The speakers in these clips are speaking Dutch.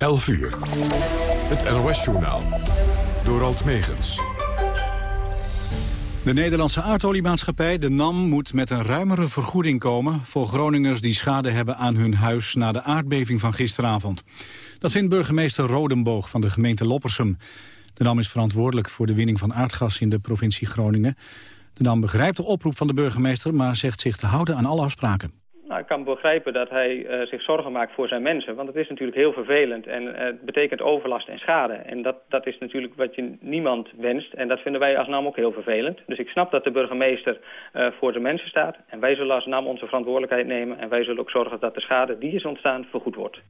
11 uur. Het NOS-journaal. Door Alt Megens. De Nederlandse aardoliemaatschappij, de NAM, moet met een ruimere vergoeding komen... voor Groningers die schade hebben aan hun huis na de aardbeving van gisteravond. Dat vindt burgemeester Rodenboog van de gemeente Loppersum. De NAM is verantwoordelijk voor de winning van aardgas in de provincie Groningen. De NAM begrijpt de oproep van de burgemeester... maar zegt zich te houden aan alle afspraken. Nou, ik kan begrijpen dat hij uh, zich zorgen maakt voor zijn mensen. Want het is natuurlijk heel vervelend en uh, het betekent overlast en schade. En dat, dat is natuurlijk wat je niemand wenst. En dat vinden wij als NAM ook heel vervelend. Dus ik snap dat de burgemeester uh, voor zijn mensen staat. En wij zullen als NAM onze verantwoordelijkheid nemen. En wij zullen ook zorgen dat de schade die is ontstaan vergoed wordt.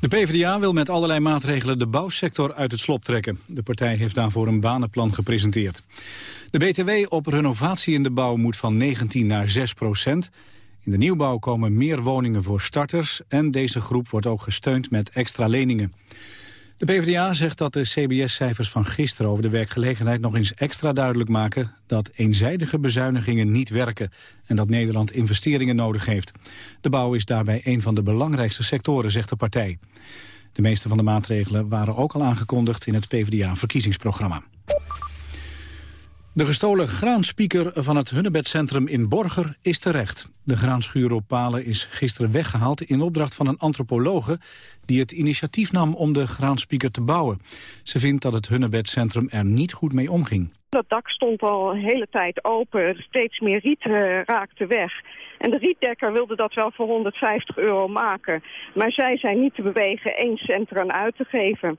De PvdA wil met allerlei maatregelen de bouwsector uit het slop trekken. De partij heeft daarvoor een banenplan gepresenteerd. De BTW op renovatie in de bouw moet van 19 naar 6 procent... In de nieuwbouw komen meer woningen voor starters... en deze groep wordt ook gesteund met extra leningen. De PvdA zegt dat de CBS-cijfers van gisteren over de werkgelegenheid... nog eens extra duidelijk maken dat eenzijdige bezuinigingen niet werken... en dat Nederland investeringen nodig heeft. De bouw is daarbij een van de belangrijkste sectoren, zegt de partij. De meeste van de maatregelen waren ook al aangekondigd in het PvdA-verkiezingsprogramma. De gestolen graanspieker van het Hunnebedcentrum in Borger is terecht. De graanschuur op palen is gisteren weggehaald in opdracht van een antropologe... die het initiatief nam om de graanspieker te bouwen. Ze vindt dat het Hunnebedcentrum er niet goed mee omging. Dat dak stond al een hele tijd open, steeds meer riet uh, raakte weg... En de rietdekker wilde dat wel voor 150 euro maken. Maar zij zijn niet te bewegen één cent eraan uit te geven.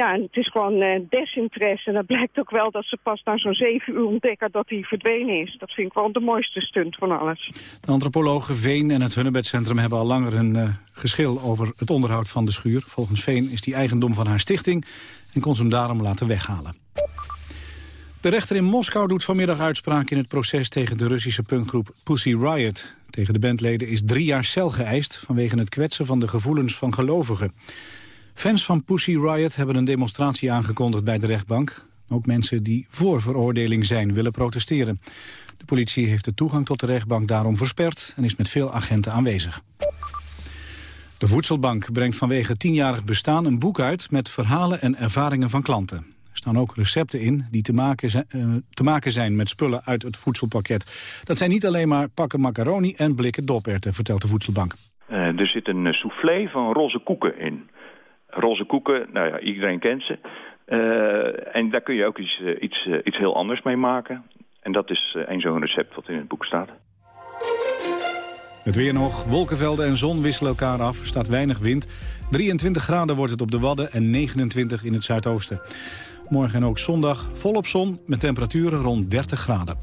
Ja, en het is gewoon uh, desinteresse. En dat blijkt ook wel dat ze pas na zo'n zeven uur ontdekken dat hij verdwenen is. Dat vind ik wel de mooiste stunt van alles. De antropologen Veen en het Hunnebedcentrum hebben al langer een uh, geschil over het onderhoud van de schuur. Volgens Veen is die eigendom van haar stichting en kon ze hem daarom laten weghalen. De rechter in Moskou doet vanmiddag uitspraak in het proces tegen de Russische punkgroep Pussy Riot. Tegen de bandleden is drie jaar cel geëist vanwege het kwetsen van de gevoelens van gelovigen. Fans van Pussy Riot hebben een demonstratie aangekondigd bij de rechtbank. Ook mensen die voor veroordeling zijn willen protesteren. De politie heeft de toegang tot de rechtbank daarom versperd... en is met veel agenten aanwezig. De Voedselbank brengt vanwege tienjarig bestaan een boek uit... met verhalen en ervaringen van klanten. Er staan ook recepten in die te maken, zijn, uh, te maken zijn met spullen uit het voedselpakket. Dat zijn niet alleen maar pakken macaroni en blikken doperten, vertelt de Voedselbank. Uh, er zit een soufflé van roze koeken in roze koeken, nou ja, iedereen kent ze. Uh, en daar kun je ook iets, uh, iets, uh, iets heel anders mee maken. En dat is een zo'n recept wat in het boek staat. Het weer nog. Wolkenvelden en zon wisselen elkaar af. Er staat weinig wind. 23 graden wordt het op de Wadden en 29 in het zuidoosten. Morgen en ook zondag volop zon met temperaturen rond 30 graden.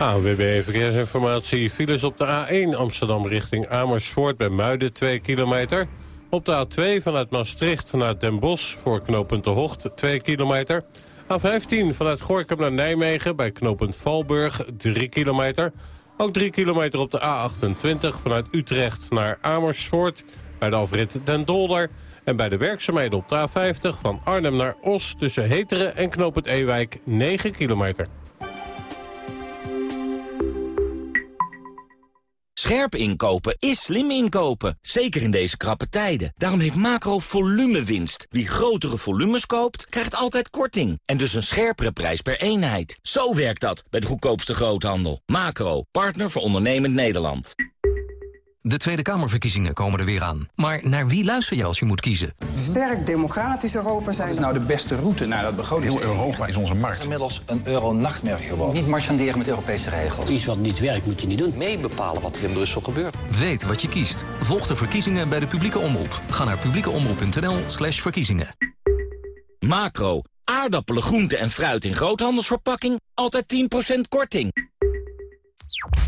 ANWB Verkeersinformatie. Files op de A1 Amsterdam richting Amersfoort bij Muiden 2 kilometer. Op de A2 vanuit Maastricht naar Den Bosch voor knooppunt De Hocht 2 kilometer. A15 vanuit Gorkum naar Nijmegen bij knooppunt Valburg 3 kilometer. Ook 3 kilometer op de A28 vanuit Utrecht naar Amersfoort bij de afrit Den Dolder. En bij de werkzaamheden op de A50 van Arnhem naar Os tussen Heteren en knooppunt Ewijk 9 kilometer. Scherp inkopen is slim inkopen, zeker in deze krappe tijden. Daarom heeft Macro winst. Wie grotere volumes koopt, krijgt altijd korting. En dus een scherpere prijs per eenheid. Zo werkt dat bij de goedkoopste groothandel. Macro, partner voor ondernemend Nederland. De Tweede Kamerverkiezingen komen er weer aan. Maar naar wie luister je als je moet kiezen? Sterk democratisch Europa zijn. Wat is nou de beste route naar dat begroting? Heel Europa is onze markt. Inmiddels een euro-nachtmerrie geworden. Niet marchanderen met Europese regels. Iets wat niet werkt moet je niet doen. Mee bepalen wat er in Brussel gebeurt. Weet wat je kiest. Volg de verkiezingen bij de publieke omroep. Ga naar publiekeomroep.nl slash verkiezingen. Macro. Aardappelen, groenten en fruit in groothandelsverpakking. Altijd 10% korting.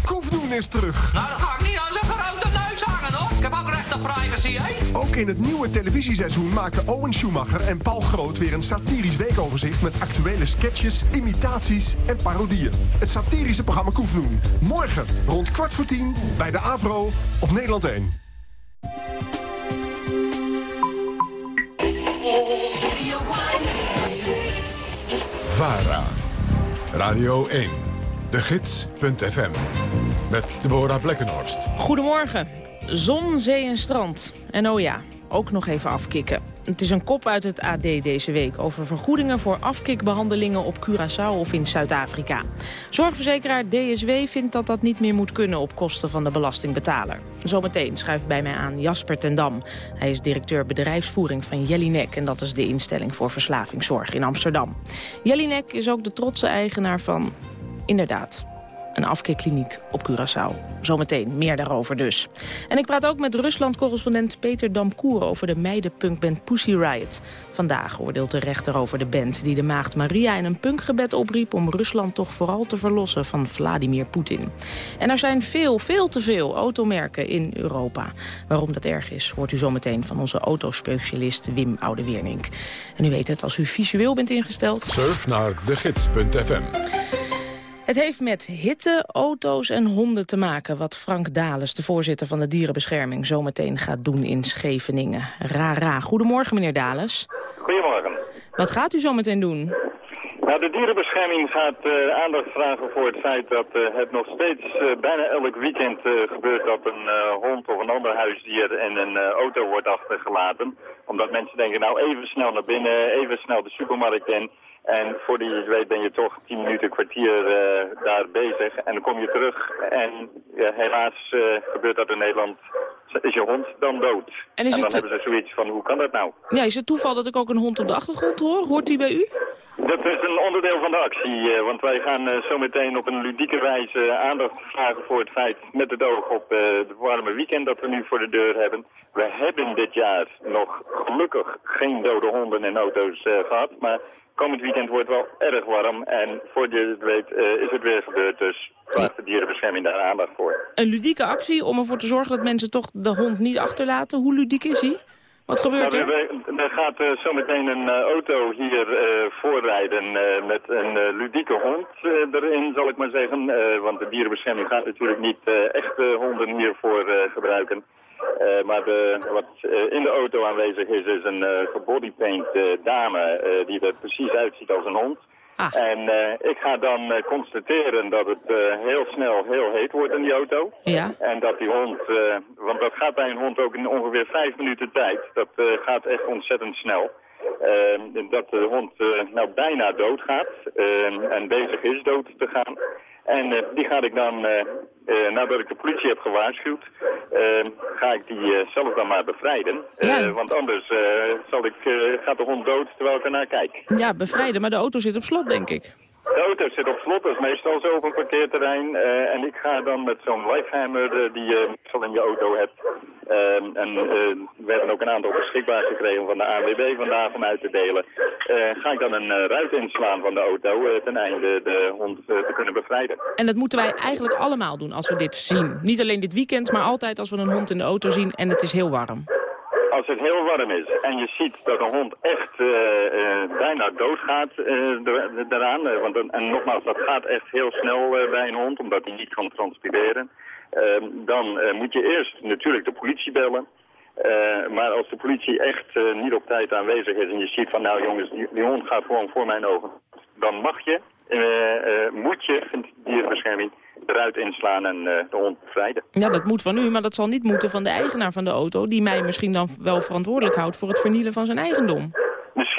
Koefdoen is terug. Nou, dat privacy, hè? Ook in het nieuwe televisieseizoen maken Owen Schumacher en Paul Groot... weer een satirisch weekoverzicht met actuele sketches, imitaties en parodieën. Het satirische programma Koefdoen. Morgen rond kwart voor tien bij de AVRO op Nederland 1. VARA. Radio 1. De Gids.fm. Met Deborah Blekkenhorst. Goedemorgen. Zon, zee en strand. En oh ja, ook nog even afkicken. Het is een kop uit het AD deze week over vergoedingen voor afkikbehandelingen op Curaçao of in Zuid-Afrika. Zorgverzekeraar DSW vindt dat dat niet meer moet kunnen op kosten van de belastingbetaler. Zometeen schuift bij mij aan Jasper ten Dam. Hij is directeur bedrijfsvoering van Jellinek en dat is de instelling voor verslavingszorg in Amsterdam. Jellinek is ook de trotse eigenaar van, inderdaad, een afkeerkliniek op Curaçao. Zometeen, meer daarover dus. En ik praat ook met Rusland-correspondent Peter Damkoer... over de meidenpunkband Pussy Riot. Vandaag oordeelt de rechter over de band die de maagd Maria... in een punkgebed opriep om Rusland toch vooral te verlossen van Vladimir Poetin. En er zijn veel, veel te veel automerken in Europa. Waarom dat erg is, hoort u zometeen van onze autospecialist Wim Oudewernink. En u weet het, als u visueel bent ingesteld... Surf naar degids.fm het heeft met hitte, auto's en honden te maken... wat Frank Dales, de voorzitter van de dierenbescherming... zometeen gaat doen in Scheveningen. Ra, Goedemorgen, meneer Dales. Goedemorgen. Wat gaat u zometeen doen? Nou, de dierenbescherming gaat uh, aandacht vragen voor het feit dat uh, het nog steeds uh, bijna elk weekend gebeurt dat een hond of een ander huisdier in een auto wordt achtergelaten. Omdat mensen denken, nou even snel naar binnen, even snel de supermarkt in. En voordat je het weet ben je toch tien minuten, kwartier uh, daar bezig. En dan kom je terug en helaas uh, gebeurt dat in Nederland. Is je hond dan dood. En, is en dan het... hebben ze zoiets van, hoe kan dat nou? Ja, is het toeval dat ik ook een hond op de achtergrond hoor? Hoort die bij u? Dat is een onderdeel van de actie, uh, want wij gaan zo meteen op een ludieke wijze aandacht vragen voor het feit, met het oog op het warme weekend dat we nu voor de deur hebben. We hebben dit jaar nog gelukkig geen dode honden in auto's gehad, maar komend weekend wordt het wel erg warm en voor je het weet uh, is het weer gebeurd. Dus vraagt de dierenbescherming daar aandacht voor. Een ludieke actie om ervoor te zorgen dat mensen toch de hond niet achterlaten. Hoe ludiek is hij? Wat gebeurt nou, er? Er gaat uh, zometeen een uh, auto hier voorrijden met een ludieke hond erin, zal ik maar zeggen. want de dierenbescherming gaat natuurlijk niet echte honden hiervoor gebruiken. Uh, maar de, wat uh, in de auto aanwezig is, is een uh, gebodypaint dame die er precies uitziet als een hond. Ah. En ik ga dan constateren dat het heel snel heel heet wordt in die auto. Ja. En dat die hond, want dat gaat bij een hond ook in ongeveer vijf minuten tijd. Dat gaat echt ontzettend snel. dat de hond nou bijna doodgaat en bezig is dood te gaan. En uh, die ga ik dan, uh, uh, nadat ik de politie heb gewaarschuwd, ga ik die zelf dan maar bevrijden. Ja. want anders zal ik, gaat de hond dood terwijl ik ernaar kijk. Ja, bevrijden, maar de auto zit op slot, denk ik. De auto zit op slot, dat is meestal zo op een parkeerterrein. en ik ga dan met zo'n lifehammer die je meestal in je auto hebt. Ehm, en we hebben ook een aantal beschikbaar gekregen van de ANWB vandaag om uit te delen. ga ik dan een ruit inslaan van de auto ten einde de hond te kunnen bevrijden. En dat moeten wij eigenlijk allemaal doen als we dit zien. Niet alleen dit weekend, maar altijd als we een hond in de auto zien en het is heel warm als het heel warm is en je ziet dat een hond echt uh, uh, bijna doodgaat daaraan, want en nogmaals, dat gaat echt heel snel bij een hond, omdat hij niet kan transpireren, ehm, dan moet je eerst natuurlijk de politie bellen. maar als de politie echt niet op tijd aanwezig is en je ziet van nou jongens, die hond gaat gewoon voor mijn ogen, dan mag je, moet je, dierenbescherming, eruit inslaan en uh, de hond bevrijden. Ja, dat moet van u, maar dat zal niet moeten van de eigenaar van de auto... die mij misschien dan wel verantwoordelijk houdt voor het vernielen van zijn eigendom.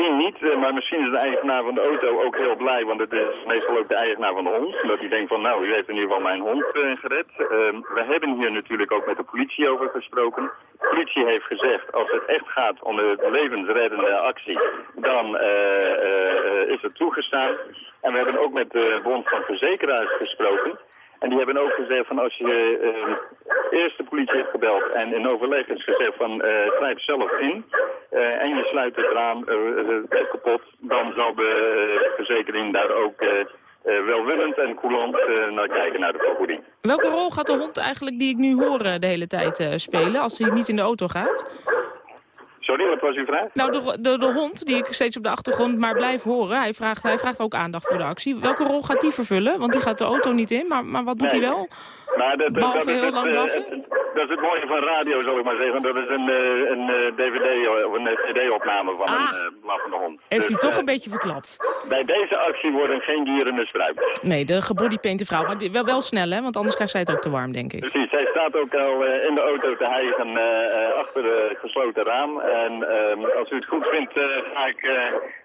Misschien niet, eh, maar misschien is de eigenaar van de auto ook heel blij, want het is meestal ook de eigenaar van de hond. Dat hij denkt van, nou, u heeft in ieder geval mijn hond uh, gered. Uh, we hebben hier natuurlijk ook met de politie over gesproken. De politie heeft gezegd, als het echt gaat om de levensreddende actie, dan is het toegestaan. En we hebben ook met de Bond van Verzekeraars gesproken. En die hebben ook gezegd van als je uh, eerst de politie hebt gebeld en in overleg is gezegd van uh, grijp zelf in uh, en je sluit het raam kapot, dan zal de verzekering daar ook welwillend en coulant naar kijken naar de vergoeding. Welke rol gaat de hond eigenlijk die ik nu hoor de hele tijd spelen als hij niet in de auto gaat? Sorry, wat was uw vraag? Nou, de, de, de, hond die ik steeds op de achtergrond maar blijf horen, hij vraagt, hij vraagt ook aandacht voor de actie. Welke rol gaat die vervullen? Want die gaat de auto niet in, maar, maar wat doet hij wel? Nou, dat, Behalve dat heel lang blaffen? Dat is het mooie van radio, zal ik maar zeggen. Dat is een, eh, een eh, dvd of een cd-opname van Ah. een blaffende hond. Heeft Dus, u toch eh, een beetje verklapt? Bij deze actie worden geen dieren misbruikt. Nee, de gebodypainte vrouw. Maar die- wel, wel snel, hè? Want anders krijgt zij het ook te warm, denk ik. Precies, hij staat ook al eh, in de auto te hijgen eh, eh, achter het gesloten raam. En ehm, als u het goed vindt, eh, ga ik eh,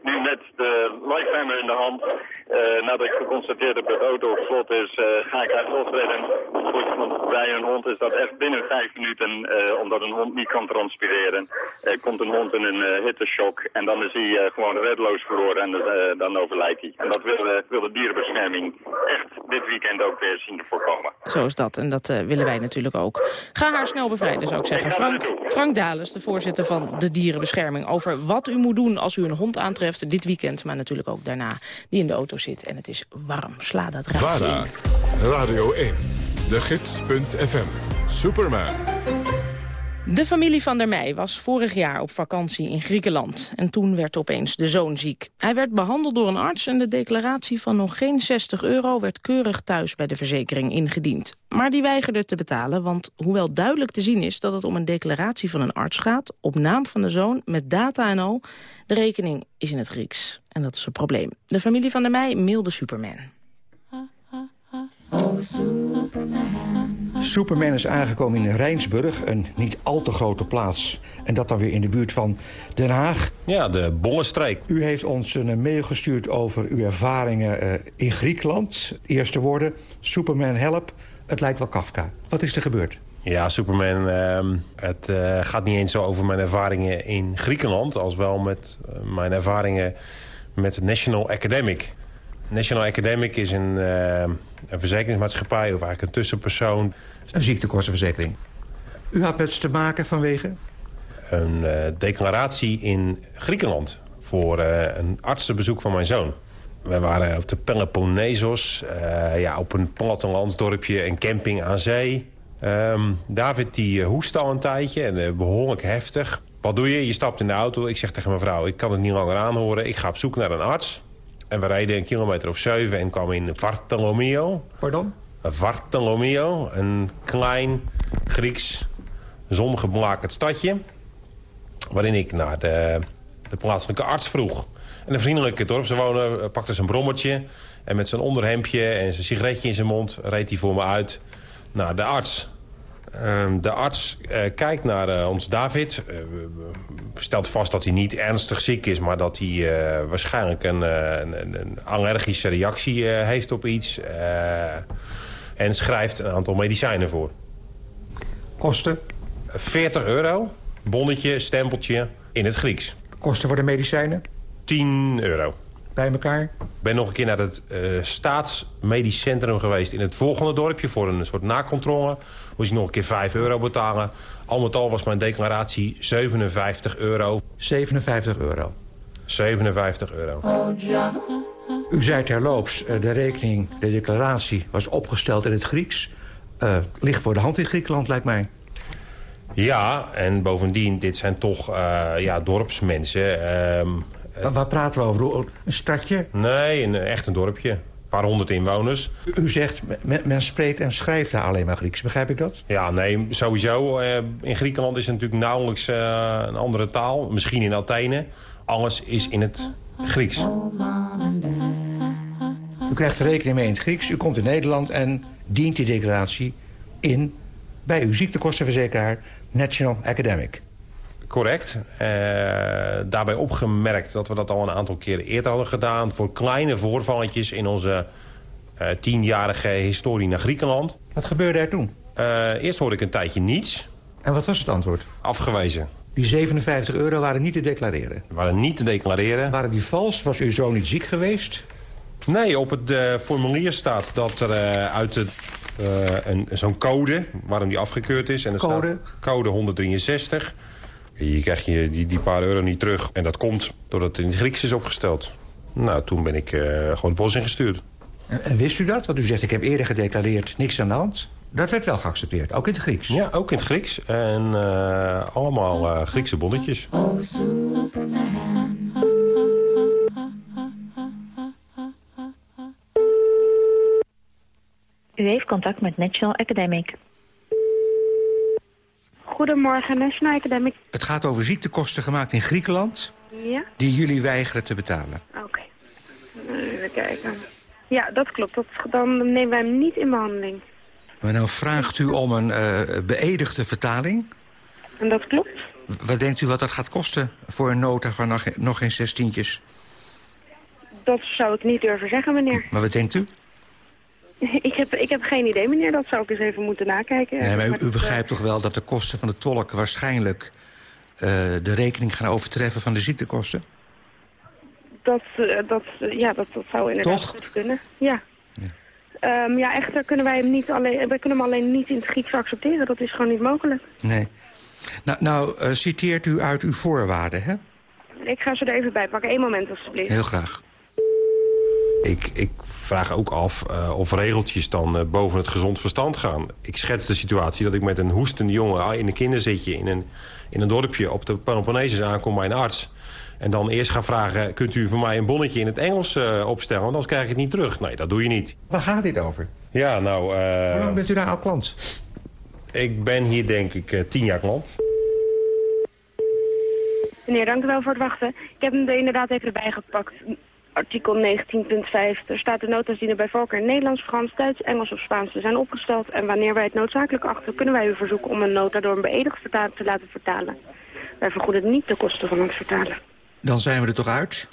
nu met de livetimer in de hand, eh, nadat ik geconstateerd heb dat de auto op slot is, eh, ga ik haar losredden. Goed, Want bij een hond is dat echt binnen vijf minuten, eh, omdat een hond niet kan transpireren. eh, komt een hond in een eh, hitteshock en dan is hij eh, gewoon redloos verloren en dan overlijdt hij. En dat wil, wil de dierenbescherming echt dit weekend ook weer zien te voorkomen. Zo is dat. En dat eh, willen wij natuurlijk ook. Ga haar snel bevrijden, zou ik zeggen. Frank, Frank Dales, de voorzitter van de Dierenbescherming... over wat u moet doen als u een hond aantreft dit weekend... maar natuurlijk ook daarna, die in de auto zit. En het is warm. Sla dat in. Radio 1, de gids.fm, Superman. De familie van der Meij was vorig jaar op vakantie in Griekenland. En toen werd opeens de zoon ziek. Hij werd behandeld door een arts en de declaratie van nog geen 60 euro... werd keurig thuis bij de verzekering ingediend. Maar die weigerde te betalen, want hoewel duidelijk te zien is... dat het om een declaratie van een arts gaat, op naam van de zoon... met data en al, de rekening is in het Grieks. En dat is een probleem. De familie van der Meij mailde Superman. Superman is aangekomen in Rijnsburg, een niet al te grote plaats. En dat dan weer in de buurt van Den Haag. Ja, de Bollenstreek. U heeft ons een mail gestuurd over uw ervaringen eh, in Griekenland. Eerste woorden, Superman help, het lijkt wel Kafka. Wat is er gebeurd? Ja, Superman, ehm, het eh, gaat niet eens zo over mijn ervaringen in Griekenland... als wel met eh, mijn ervaringen met National Academic. National Academic is een, eh, een verzekeringsmaatschappij... of eigenlijk een tussenpersoon. Een ziektekostenverzekering. U had met ze te maken vanwege? Een eh, declaratie in Griekenland voor eh, een artsenbezoek van mijn zoon. We waren op de Peloponnesos, eh, ja, op een plattelandsdorpje, een camping aan zee. Ehm, David die hoestte al een tijdje en eh, behoorlijk heftig. Wat doe je? Je stapt in de auto. Ik zeg tegen mijn vrouw, ik kan het niet langer aanhoren. Ik ga op zoek naar een arts. En we rijden een kilometer of zeven en kwamen in Vartalomeo. Pardon? Vartalomeo, een klein Grieks zongeblakerd stadje. Waarin ik naar de, de plaatselijke arts vroeg. En een vriendelijke dorpsbewoner pakte zijn brommertje... en met zijn onderhemdje en zijn sigaretje in zijn mond... reed hij voor me uit naar de arts. Ehm, de arts eh, kijkt naar eh, ons David. eh, stelt vast dat hij niet ernstig ziek is... maar dat hij waarschijnlijk een, een, een- allergische reactie heeft op iets. en schrijft een aantal medicijnen voor. Kosten? 40 euro, bonnetje, stempeltje in het Grieks. Kosten voor de medicijnen? 10 euro. Bij elkaar? Ik ben nog een keer naar het eh, staatsmedisch centrum geweest... in het volgende dorpje voor een soort nakontrole. Moest ik nog een keer 5 euro betalen. Al met al was mijn declaratie 57 euro. 57 euro. 57 euro. U zei terloops, eh, de rekening, de declaratie was opgesteld in het Grieks. Eh, ligt voor de hand in Griekenland, lijkt mij. Ja, en bovendien, dit zijn toch eh, ja, dorpsmensen. Ehm, Waar- Waar praten we over? Een stadje? nee, een, echt een dorpje. Paar honderd inwoners. U- U zegt, men, men spreekt en schrijft daar alleen maar Grieks. Begrijp ik dat? Ja, nee, sowieso. eh, in Griekenland is het natuurlijk nauwelijks eh, een andere taal. Misschien in Athene. Alles is in het Grieks. U krijgt de rekening mee in het Grieks. U komt in Nederland en dient die declaratie in... bij uw ziektekostenverzekeraar National Academic. Correct. Eh, daarbij opgemerkt dat we dat al een aantal keren eerder hadden gedaan... voor kleine voorvalletjes in onze eh, tienjarige historie naar Griekenland. Wat gebeurde er toen? Eh, eerst hoorde ik een tijdje niets. En wat was het antwoord? Afgewezen. Die 57 euro waren niet te declareren. Waren niet te declareren. Waren die vals? Was uw zoon niet ziek geweest? Nee, op het formulier staat dat er uit de, een- zo'n code, waarom die afgekeurd is. En er Code? Staat code 163. Je krijgt je die, die paar euro niet terug. En dat komt doordat het in het Grieks is opgesteld. Nou, toen ben ik eh, gewoon het bos ingestuurd. En, en wist u dat? Want u zegt, ik heb eerder gedeclareerd, niks aan de hand. Dat werd wel geaccepteerd, ook in het Grieks. Ja, ook in het Grieks. En eh, allemaal eh, Griekse bonnetjes. U heeft contact met National Academic. Goedemorgen, National Academic. Het gaat over ziektekosten gemaakt in Griekenland... Ja? die jullie weigeren te betalen. Oké. Even kijken. Ja, dat klopt. Dat, dan nemen wij hem niet in behandeling. Maar nou vraagt u om een uh, beëdigde vertaling. En dat klopt. Wat denkt u wat dat gaat kosten voor een nota van nog, nog geen zestientjes? Dat zou ik niet durven zeggen, meneer. Maar wat denkt u? Ik heb, ik heb geen idee, meneer. Dat zou ik eens even moeten nakijken. Nee, maar u, u begrijpt toch wel dat de kosten van de tolk... waarschijnlijk uh, de rekening gaan overtreffen van de ziektekosten? Dat, uh, dat, uh, ja, dat, dat zou inderdaad Toch? goed kunnen. Ja. Ja. Um, ja, echter kunnen wij hem niet alleen, wij kunnen hem alleen niet in het Grieks accepteren. Dat is gewoon niet mogelijk. Nee. Nou, nou citeert u uit uw voorwaarden, hè? Ik ga ze er even bij pakken. Eén moment, alstublieft. Heel graag. Ik, ik vraag ook af uh, of regeltjes dan uh, boven het gezond verstand gaan. Ik schets de situatie dat ik met een hoestende jongen in een kinderzitje... in een, in een dorpje op de Peloponnesus aankom bij een arts... en dan eerst ga vragen, kunt u voor mij een bonnetje in het Engels uh, opstellen... want anders krijg ik het niet terug. Nee, dat doe je niet. Waar gaat dit over? Ja, nou... Hoe lang bent u daar al klant? Ik ben hier denk ik tien jaar klant. Meneer, dank u wel voor het wachten. Ik heb hem er inderdaad even erbij gepakt artikel 19.5. Er staat de notas dienen bij voorkeur in Nederlands, Frans, Duits, Engels of Spaans te zijn opgesteld. En wanneer wij het noodzakelijk achten, kunnen wij u verzoeken om een nota door een beëdigd vertaler te laten vertalen. Wij vergoeden niet de kosten van het vertalen. Dan zijn we er toch uit?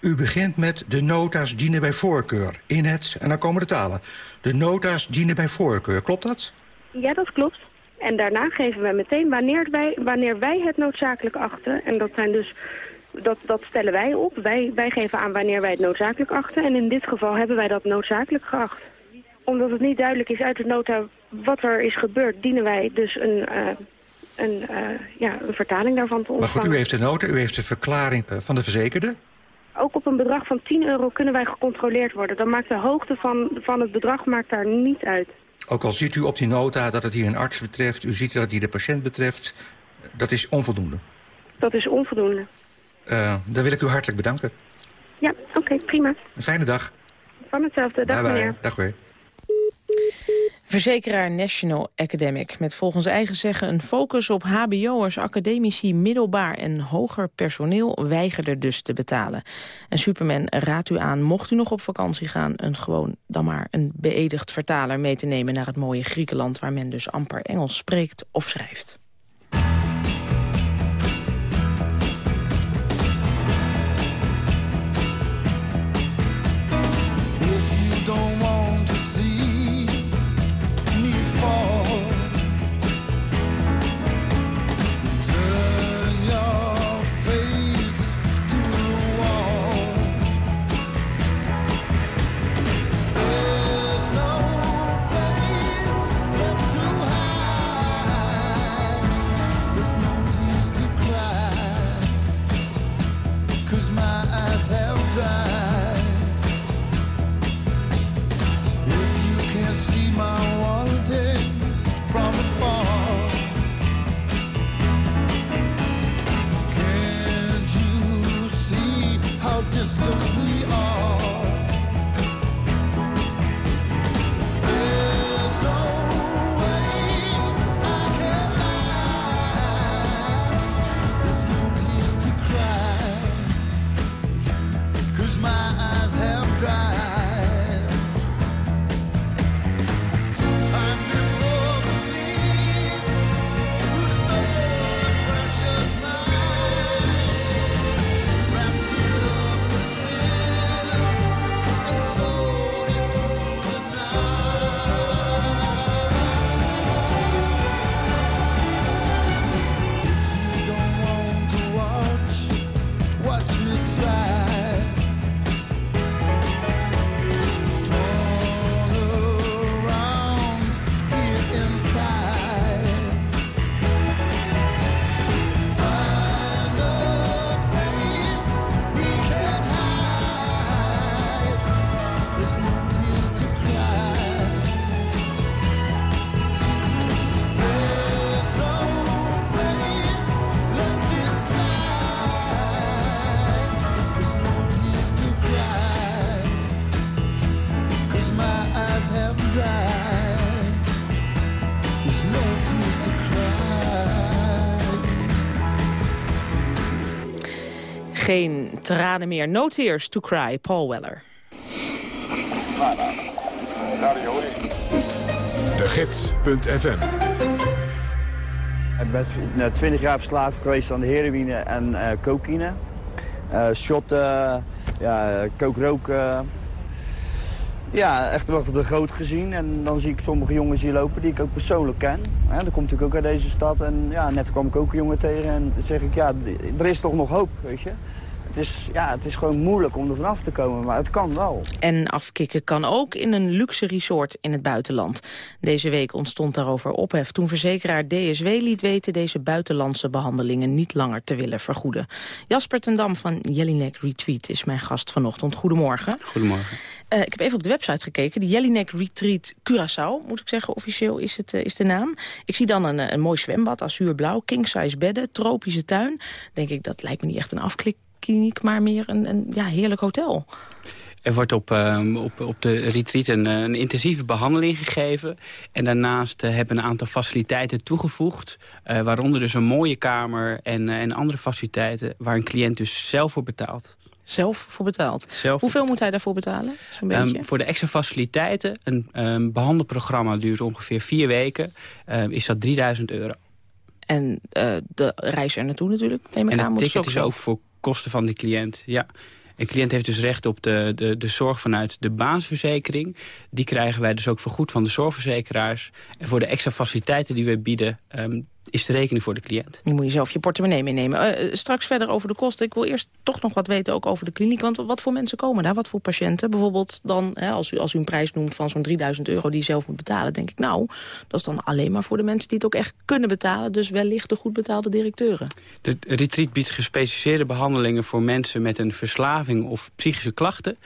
U begint met de nota's dienen bij voorkeur. In het, en dan komen de talen. De nota's dienen bij voorkeur, klopt dat? Ja, dat klopt. En daarna geven wij meteen wanneer wij, wanneer wij het noodzakelijk achten. En dat zijn dus dat, dat stellen wij op. Wij, wij geven aan wanneer wij het noodzakelijk achten. En in dit geval hebben wij dat noodzakelijk geacht. Omdat het niet duidelijk is uit de nota wat er is gebeurd... dienen wij dus een, uh, een, uh, ja, een vertaling daarvan te ontvangen. Maar goed, u heeft de nota, u heeft de verklaring van de verzekerde. Ook op een bedrag van 10 euro kunnen wij gecontroleerd worden. Dan maakt de hoogte van, van het bedrag maakt daar niet uit. Ook al ziet u op die nota dat het hier een arts betreft... u ziet dat het hier de patiënt betreft... dat is onvoldoende. Dat is onvoldoende. Uh, dan wil ik u hartelijk bedanken. Ja, oké, okay, prima. Een fijne dag. Van hetzelfde. Dag bye bye. meneer. Dag weer. Verzekeraar National Academic met volgens eigen zeggen een focus op hbo'ers, academici, middelbaar en hoger personeel weigerde dus te betalen. En Superman raadt u aan, mocht u nog op vakantie gaan, een gewoon dan maar een beëdigd vertaler mee te nemen naar het mooie Griekenland waar men dus amper Engels spreekt of schrijft. Tranen meer. No tears to cry. Paul Weller. De Gids.fm Ik ben 20 jaar verslaafd geweest aan de heroïne en uh, cocaïne. Uh, shotten, ja, kookroken. Ja, echt wel de groot gezien. En dan zie ik sommige jongens hier lopen die ik ook persoonlijk ken. Hè, dat komt natuurlijk ook uit deze stad. En ja, net kwam ik ook een jongen tegen en dan zeg ik, ja, er is toch nog hoop, weet je. Het is, ja, het is gewoon moeilijk om er vanaf te komen, maar het kan wel. En afkicken kan ook in een luxe resort in het buitenland. Deze week ontstond daarover ophef toen verzekeraar DSW liet weten... deze buitenlandse behandelingen niet langer te willen vergoeden. Jasper ten Dam van Jellinek Retreat is mijn gast vanochtend. Goedemorgen. Goedemorgen. Uh, ik heb even op de website gekeken. De Jellinek Retreat Curaçao, moet ik zeggen, officieel is, het, uh, is de naam. Ik zie dan een, een mooi zwembad, azuurblauw, king-size bedden, tropische tuin. Denk ik, dat lijkt me niet echt een afklik kliniek, maar meer een, een ja, heerlijk hotel. Er wordt op, uh, op, op de retreat een, een, intensieve behandeling gegeven. En daarnaast uh, hebben een aantal faciliteiten toegevoegd. Uh, waaronder dus een mooie kamer en, en andere faciliteiten... waar een cliënt dus zelf voor betaalt. Zelf voor betaald? Zelf Hoeveel moet hij daarvoor betalen? Zo'n beetje? Um, voor de extra faciliteiten, een um, behandelprogramma duurt ongeveer vier weken... is dat 3000 euro. En de reis er naartoe natuurlijk, neem ik en aan. het ticket is ook voor kosten van de cliënt. Ja. Een cliënt heeft dus recht op de, de, de zorg vanuit de basisverzekering. Die krijgen wij dus ook vergoed van de zorgverzekeraars. En voor de extra faciliteiten die we bieden... Um, is de rekening voor de cliënt. Nu moet je zelf je portemonnee meenemen. Uh, straks verder over de kosten. Ik wil eerst toch nog wat weten ook over de kliniek. Want wat voor mensen komen daar? Wat voor patiënten? Bijvoorbeeld dan, hè, als, u, als u een prijs noemt van zo'n 3000 euro die je zelf moet betalen. denk ik, nou, dat is dan alleen maar voor de mensen die het ook echt kunnen betalen. Dus wellicht de goed betaalde directeuren. De retreat biedt gespecialiseerde behandelingen voor mensen met een verslaving of psychische klachten.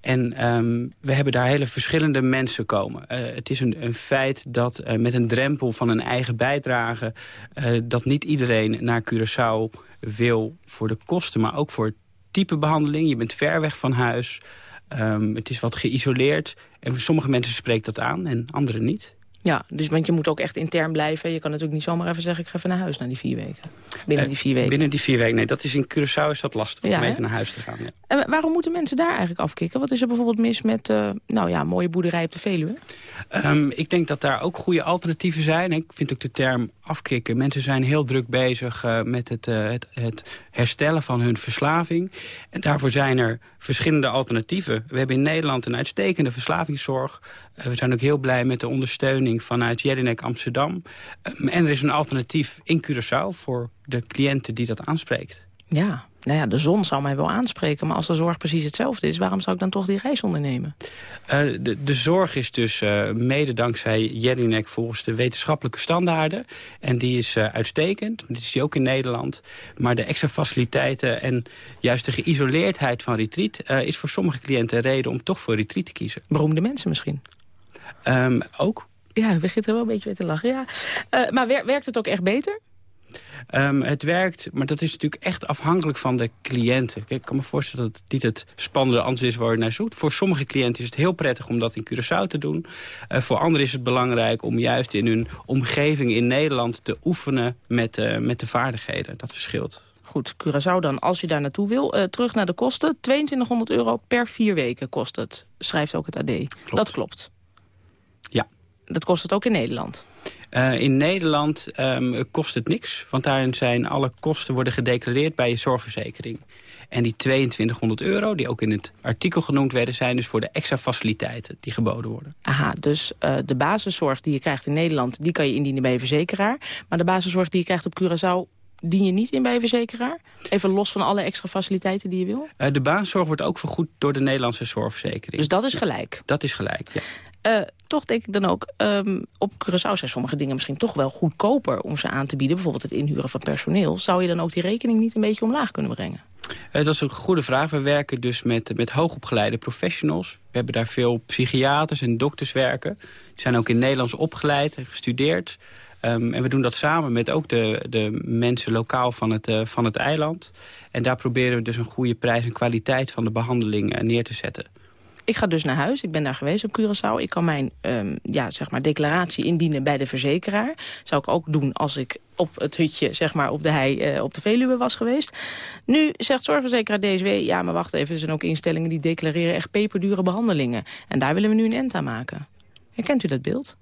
En um, we hebben daar hele verschillende mensen komen. Uh, het is een, een feit dat uh, met een drempel van een eigen bijdrage dat niet iedereen naar Curaçao wil voor de kosten... maar ook voor het type behandeling. Je bent ver weg van huis. Um, het is wat geïsoleerd. En voor sommige mensen spreekt dat aan en anderen niet. Ja, dus want je moet ook echt intern blijven. Je kan natuurlijk niet zomaar even zeggen... ik ga even naar huis na die vier weken. Binnen uh, die vier weken. Binnen die vier weken, nee. Dat is in Curaçao is dat lastig ja, om even naar huis te gaan. Ja. En waarom moeten mensen daar eigenlijk afkicken? Wat is er bijvoorbeeld mis met uh, nou ja, mooie boerderij op de Veluwe? Um, ik denk dat daar ook goede alternatieven zijn. Ik vind ook de term afkicken. Mensen zijn heel druk bezig uh, met het, het, het herstellen van hun verslaving. En daarvoor zijn er verschillende alternatieven. We hebben in Nederland een uitstekende verslavingszorg. Uh, we zijn ook heel blij met de ondersteuning vanuit Jelinek Amsterdam. Um, en er is een alternatief in Curaçao voor de cliënten die dat aanspreekt. Ja, nou ja, de zon zou mij wel aanspreken. Maar als de zorg precies hetzelfde is, waarom zou ik dan toch die reis ondernemen? Uh, de, de zorg is dus uh, mede dankzij Jelinek volgens de wetenschappelijke standaarden. En die is uh, uitstekend. Dat is die ook in Nederland. Maar de extra faciliteiten en juist de geïsoleerdheid van retreat... is voor sommige cliënten een reden om toch voor retreat te kiezen. Beroemde mensen misschien? Um, ook. Ja, we begint er wel een beetje mee te lachen. Ja. maar wer werkt het ook echt beter? Um, het werkt, maar dat is natuurlijk echt afhankelijk van de cliënten. Kijk, ik kan me voorstellen dat het niet het spannende antwoord is waar je naar zoekt. Voor sommige cliënten is het heel prettig om dat in Curaçao te doen. Uh, voor anderen is het belangrijk om juist in hun omgeving in Nederland te oefenen met, uh, met de vaardigheden. Dat verschilt. Goed, Curaçao dan, als je daar naartoe wil. Uh, terug naar de kosten. 2200 euro per vier weken kost het, schrijft ook het AD. Klopt. Dat klopt. Ja. Dat kost het ook in Nederland? Uh, in Nederland um, kost het niks, want daarin zijn alle kosten worden gedeclareerd bij je zorgverzekering. En die 2200 euro, die ook in het artikel genoemd werden... zijn dus voor de extra faciliteiten die geboden worden. Aha, dus uh, de basiszorg die je krijgt in Nederland... die kan je indienen bij je verzekeraar. Maar de basiszorg die je krijgt op Curaçao dien je niet in bij je verzekeraar? Even los van alle extra faciliteiten die je wil? Uh, de basiszorg wordt ook vergoed door de Nederlandse zorgverzekering. Dus dat is gelijk? Dat is gelijk, ja. Uh, toch denk ik dan ook, um, op Curaçao zijn sommige dingen misschien toch wel goedkoper om ze aan te bieden. Bijvoorbeeld het inhuren van personeel. Zou je dan ook die rekening niet een beetje omlaag kunnen brengen? Uh, dat is een goede vraag. We werken dus met, met hoogopgeleide professionals. We hebben daar veel psychiaters en dokters werken. Die zijn ook in Nederlands opgeleid en gestudeerd. Um, en we doen dat samen met ook de, de mensen lokaal van het, uh, van het eiland. En daar proberen we dus een goede prijs en kwaliteit van de behandeling neer te zetten. Ik ga dus naar huis. Ik ben daar geweest op Curaçao. Ik kan mijn um, ja, zeg maar declaratie indienen bij de verzekeraar. Zou ik ook doen als ik op het hutje zeg maar, op de hei uh, op de Veluwe was geweest. Nu zegt zorgverzekeraar DSW... ja, maar wacht even, er zijn ook instellingen die declareren echt peperdure behandelingen. En daar willen we nu een end aan maken. Herkent u dat beeld?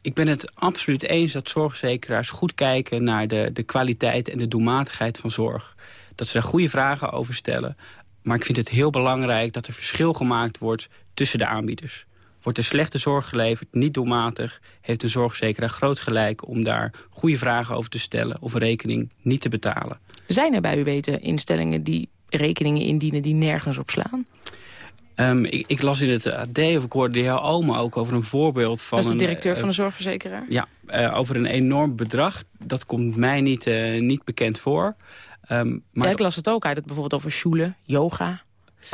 Ik ben het absoluut eens dat zorgverzekeraars goed kijken... naar de, de kwaliteit en de doelmatigheid van zorg. Dat ze daar goede vragen over stellen. Maar ik vind het heel belangrijk dat er verschil gemaakt wordt tussen de aanbieders. Wordt er slechte zorg geleverd, niet doelmatig... heeft een zorgverzekeraar groot gelijk om daar goede vragen over te stellen... of een rekening niet te betalen. Zijn er bij u weten instellingen die rekeningen indienen die nergens op slaan? Um, ik, ik, las in het AD, of ik hoorde de heer Oma ook over een voorbeeld van... Dat is de directeur een, van de zorgverzekeraar? Ja, uh, over een enorm bedrag. Dat komt mij niet, uh, niet bekend voor. Um, maar ja, ik las het ook uit, het bijvoorbeeld over sjoelen, yoga,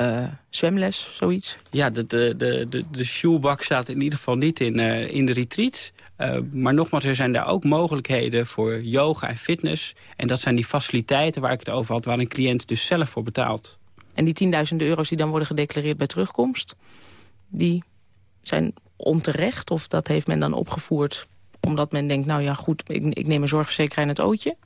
uh, zwemles, zoiets. Ja, de, de, de, de, de sjoelbak staat in ieder geval niet in, uh, in de retreat. Uh, maar nogmaals, er zijn daar ook mogelijkheden voor yoga en fitness. En dat zijn die faciliteiten waar ik het over had... waar een cliënt dus zelf voor betaalt. En die tienduizenden euro's die dan worden gedeclareerd bij terugkomst... die zijn onterecht of dat heeft men dan opgevoerd... omdat men denkt, nou ja goed, ik, ik neem een zorgverzekeraar in het ootje?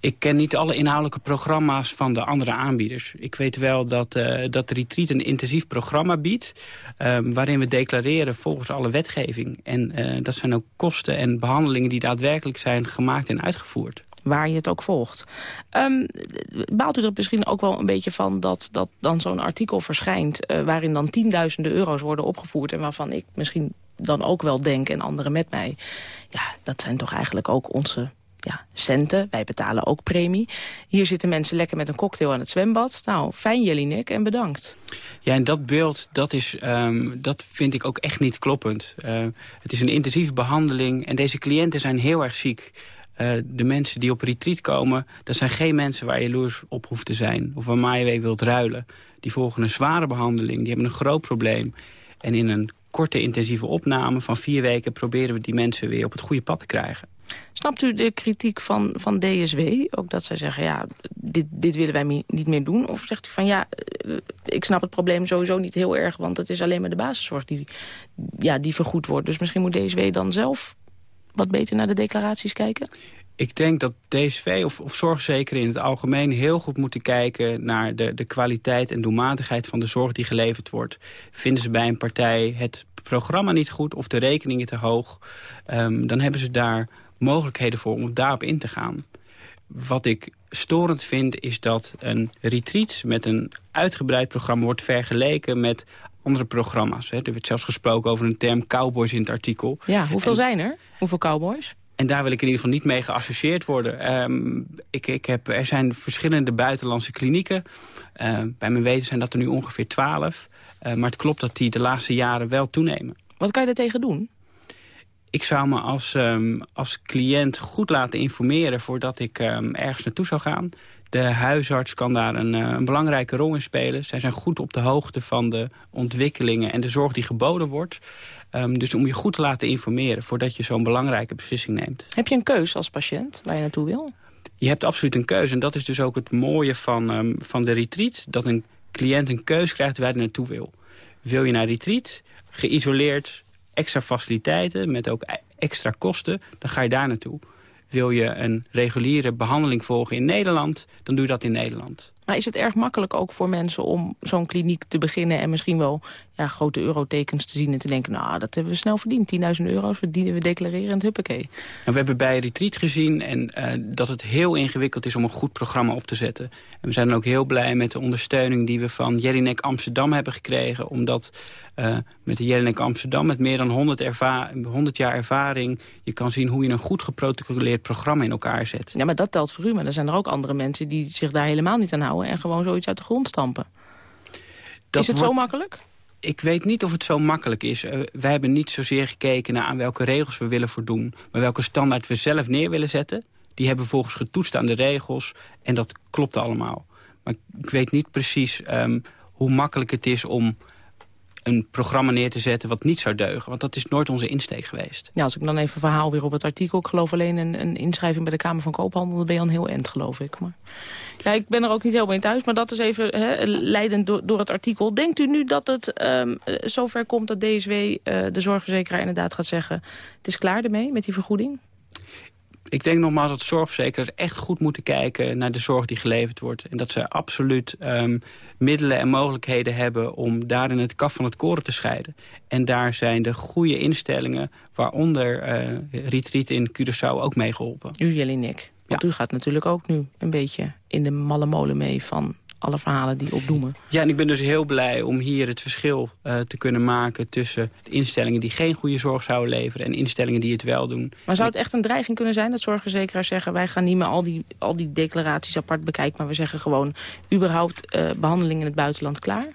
Ik ken niet alle inhoudelijke programma's van de andere aanbieders. Ik weet wel dat, uh, dat de Retreat een intensief programma biedt... Um, waarin we declareren volgens alle wetgeving. En uh, dat zijn ook kosten en behandelingen die daadwerkelijk zijn gemaakt en uitgevoerd waar je het ook volgt. Um, baalt u er misschien ook wel een beetje van dat, dat dan zo'n artikel verschijnt... Uh, waarin dan tienduizenden euro's worden opgevoerd... en waarvan ik misschien dan ook wel denk, en anderen met mij... ja, dat zijn toch eigenlijk ook onze ja, centen. Wij betalen ook premie. Hier zitten mensen lekker met een cocktail aan het zwembad. Nou, fijn Jelinek en bedankt. Ja, en dat beeld, dat, is, um, dat vind ik ook echt niet kloppend. Uh, het is een intensieve behandeling en deze cliënten zijn heel erg ziek. Uh, de mensen die op retreat komen, dat zijn geen mensen waar je jaloers op hoeft te zijn. Of waar je wilt ruilen. Die volgen een zware behandeling, die hebben een groot probleem. En in een korte intensieve opname van vier weken proberen we die mensen weer op het goede pad te krijgen. Snapt u de kritiek van, van DSW? Ook dat zij zeggen, ja, dit, dit willen wij niet meer doen? Of zegt u van, ja, eh, ik snap het probleem sowieso niet heel erg... want het is alleen maar de basiszorg die, ja, die vergoed wordt. Dus misschien moet DSW dan zelf wat beter naar de declaraties kijken? Ik denk dat DSV of, of zorgzekeren in het algemeen heel goed moeten kijken... naar de, de kwaliteit en doelmatigheid van de zorg die geleverd wordt. Vinden ze bij een partij het programma niet goed of de rekeningen te hoog... Um, dan hebben ze daar mogelijkheden voor om daarop in te gaan. Wat ik storend vind is dat een retreat met een uitgebreid programma wordt vergeleken met andere programma's. Er werd zelfs gesproken over een term cowboys in het artikel. Ja, hoeveel zijn er? Hoeveel cowboys? En daar wil ik in ieder geval niet mee geassocieerd worden. Um, ik, ik heb, er zijn verschillende buitenlandse klinieken. Uh, bij mijn weten zijn dat er nu ongeveer twaalf. Uh, maar het klopt dat die de laatste jaren wel toenemen. Wat kan je er tegen doen? ik zou me als, um, als cliënt goed laten informeren voordat ik um, ergens naartoe zou gaan. De huisarts kan daar een, uh, een, belangrijke rol in spelen. Zij zijn goed op de hoogte van de ontwikkelingen en de zorg die geboden wordt. Um, dus om je goed te laten informeren voordat je zo'n belangrijke beslissing neemt. Heb je een keus als patiënt waar je naartoe wil? Je hebt absoluut een keuze. En dat is dus ook het mooie van, van de retreat. Dat een cliënt een keus krijgt waar hij naartoe wil. Wil je naar retreat, geïsoleerd, extra faciliteiten met ook e- extra kosten, dan ga je daar naartoe. Wil je een reguliere behandeling volgen in Nederland, dan doe je dat in Nederland. Maar is het erg makkelijk ook voor mensen om zo'n kliniek te beginnen... en misschien wel ja, grote eurotekens te zien en te denken... nou, dat hebben we snel verdiend. 10.000 euro's verdienen we declarerend, huppakee. En we hebben bij Retreat gezien en, uh, dat het heel ingewikkeld is om een goed programma op te zetten. En we zijn ook heel blij met de ondersteuning die we van Jelinek Amsterdam hebben gekregen. Omdat uh, met de Jelinek Amsterdam met meer dan 100, 100 jaar ervaring... je kan zien hoe je een goed geprotocoleerd programma in elkaar zet. Ja, maar dat telt voor u. Maar er zijn er ook andere mensen die zich daar helemaal niet aan houden en gewoon zoiets uit de grond stampen. is het zo makkelijk? Ik weet niet of het zo makkelijk is. Uh, wij hebben niet zozeer gekeken naar aan welke regels we willen voldoen... maar welke standaard we zelf neer willen zetten. Die hebben we volgens getoetst aan de regels en dat klopt allemaal. Maar ik weet niet precies um, hoe makkelijk het is om een programma neer te zetten wat niet zou deugen. Want dat is nooit onze insteek geweest. Ja, als ik dan even verhaal weer op het artikel... ik geloof alleen een, een inschrijving bij de Kamer van Koophandel... dan ben je al heel end, geloof ik. Maar... Ja, ik ben er ook niet helemaal in thuis, maar dat is even leidend door, door het artikel. Denkt u nu dat het um, zover komt dat DSW, uh, de zorgverzekeraar, inderdaad gaat zeggen... het is klaar ermee met die vergoeding? Ik denk nogmaals dat zorgverzekeraars echt goed moeten kijken naar de zorg die geleverd wordt. En dat ze absoluut um, middelen en mogelijkheden hebben om daarin het kaf van het koren te scheiden. En daar zijn de goede instellingen, waaronder uh, Retreat in Curaçao, ook mee geholpen. U Jelinek, want ja. u gaat natuurlijk ook nu een beetje in de malle molen mee van alle verhalen die opdoemen. Ja, en ik ben dus heel blij om hier het verschil uh, te kunnen maken... tussen instellingen die geen goede zorg zouden leveren... en instellingen die het wel doen. Maar zou het echt een dreiging kunnen zijn dat zorgverzekeraars zeggen... wij gaan niet meer al die, al die declaraties apart bekijken... maar we zeggen gewoon überhaupt uh, behandeling in het buitenland klaar?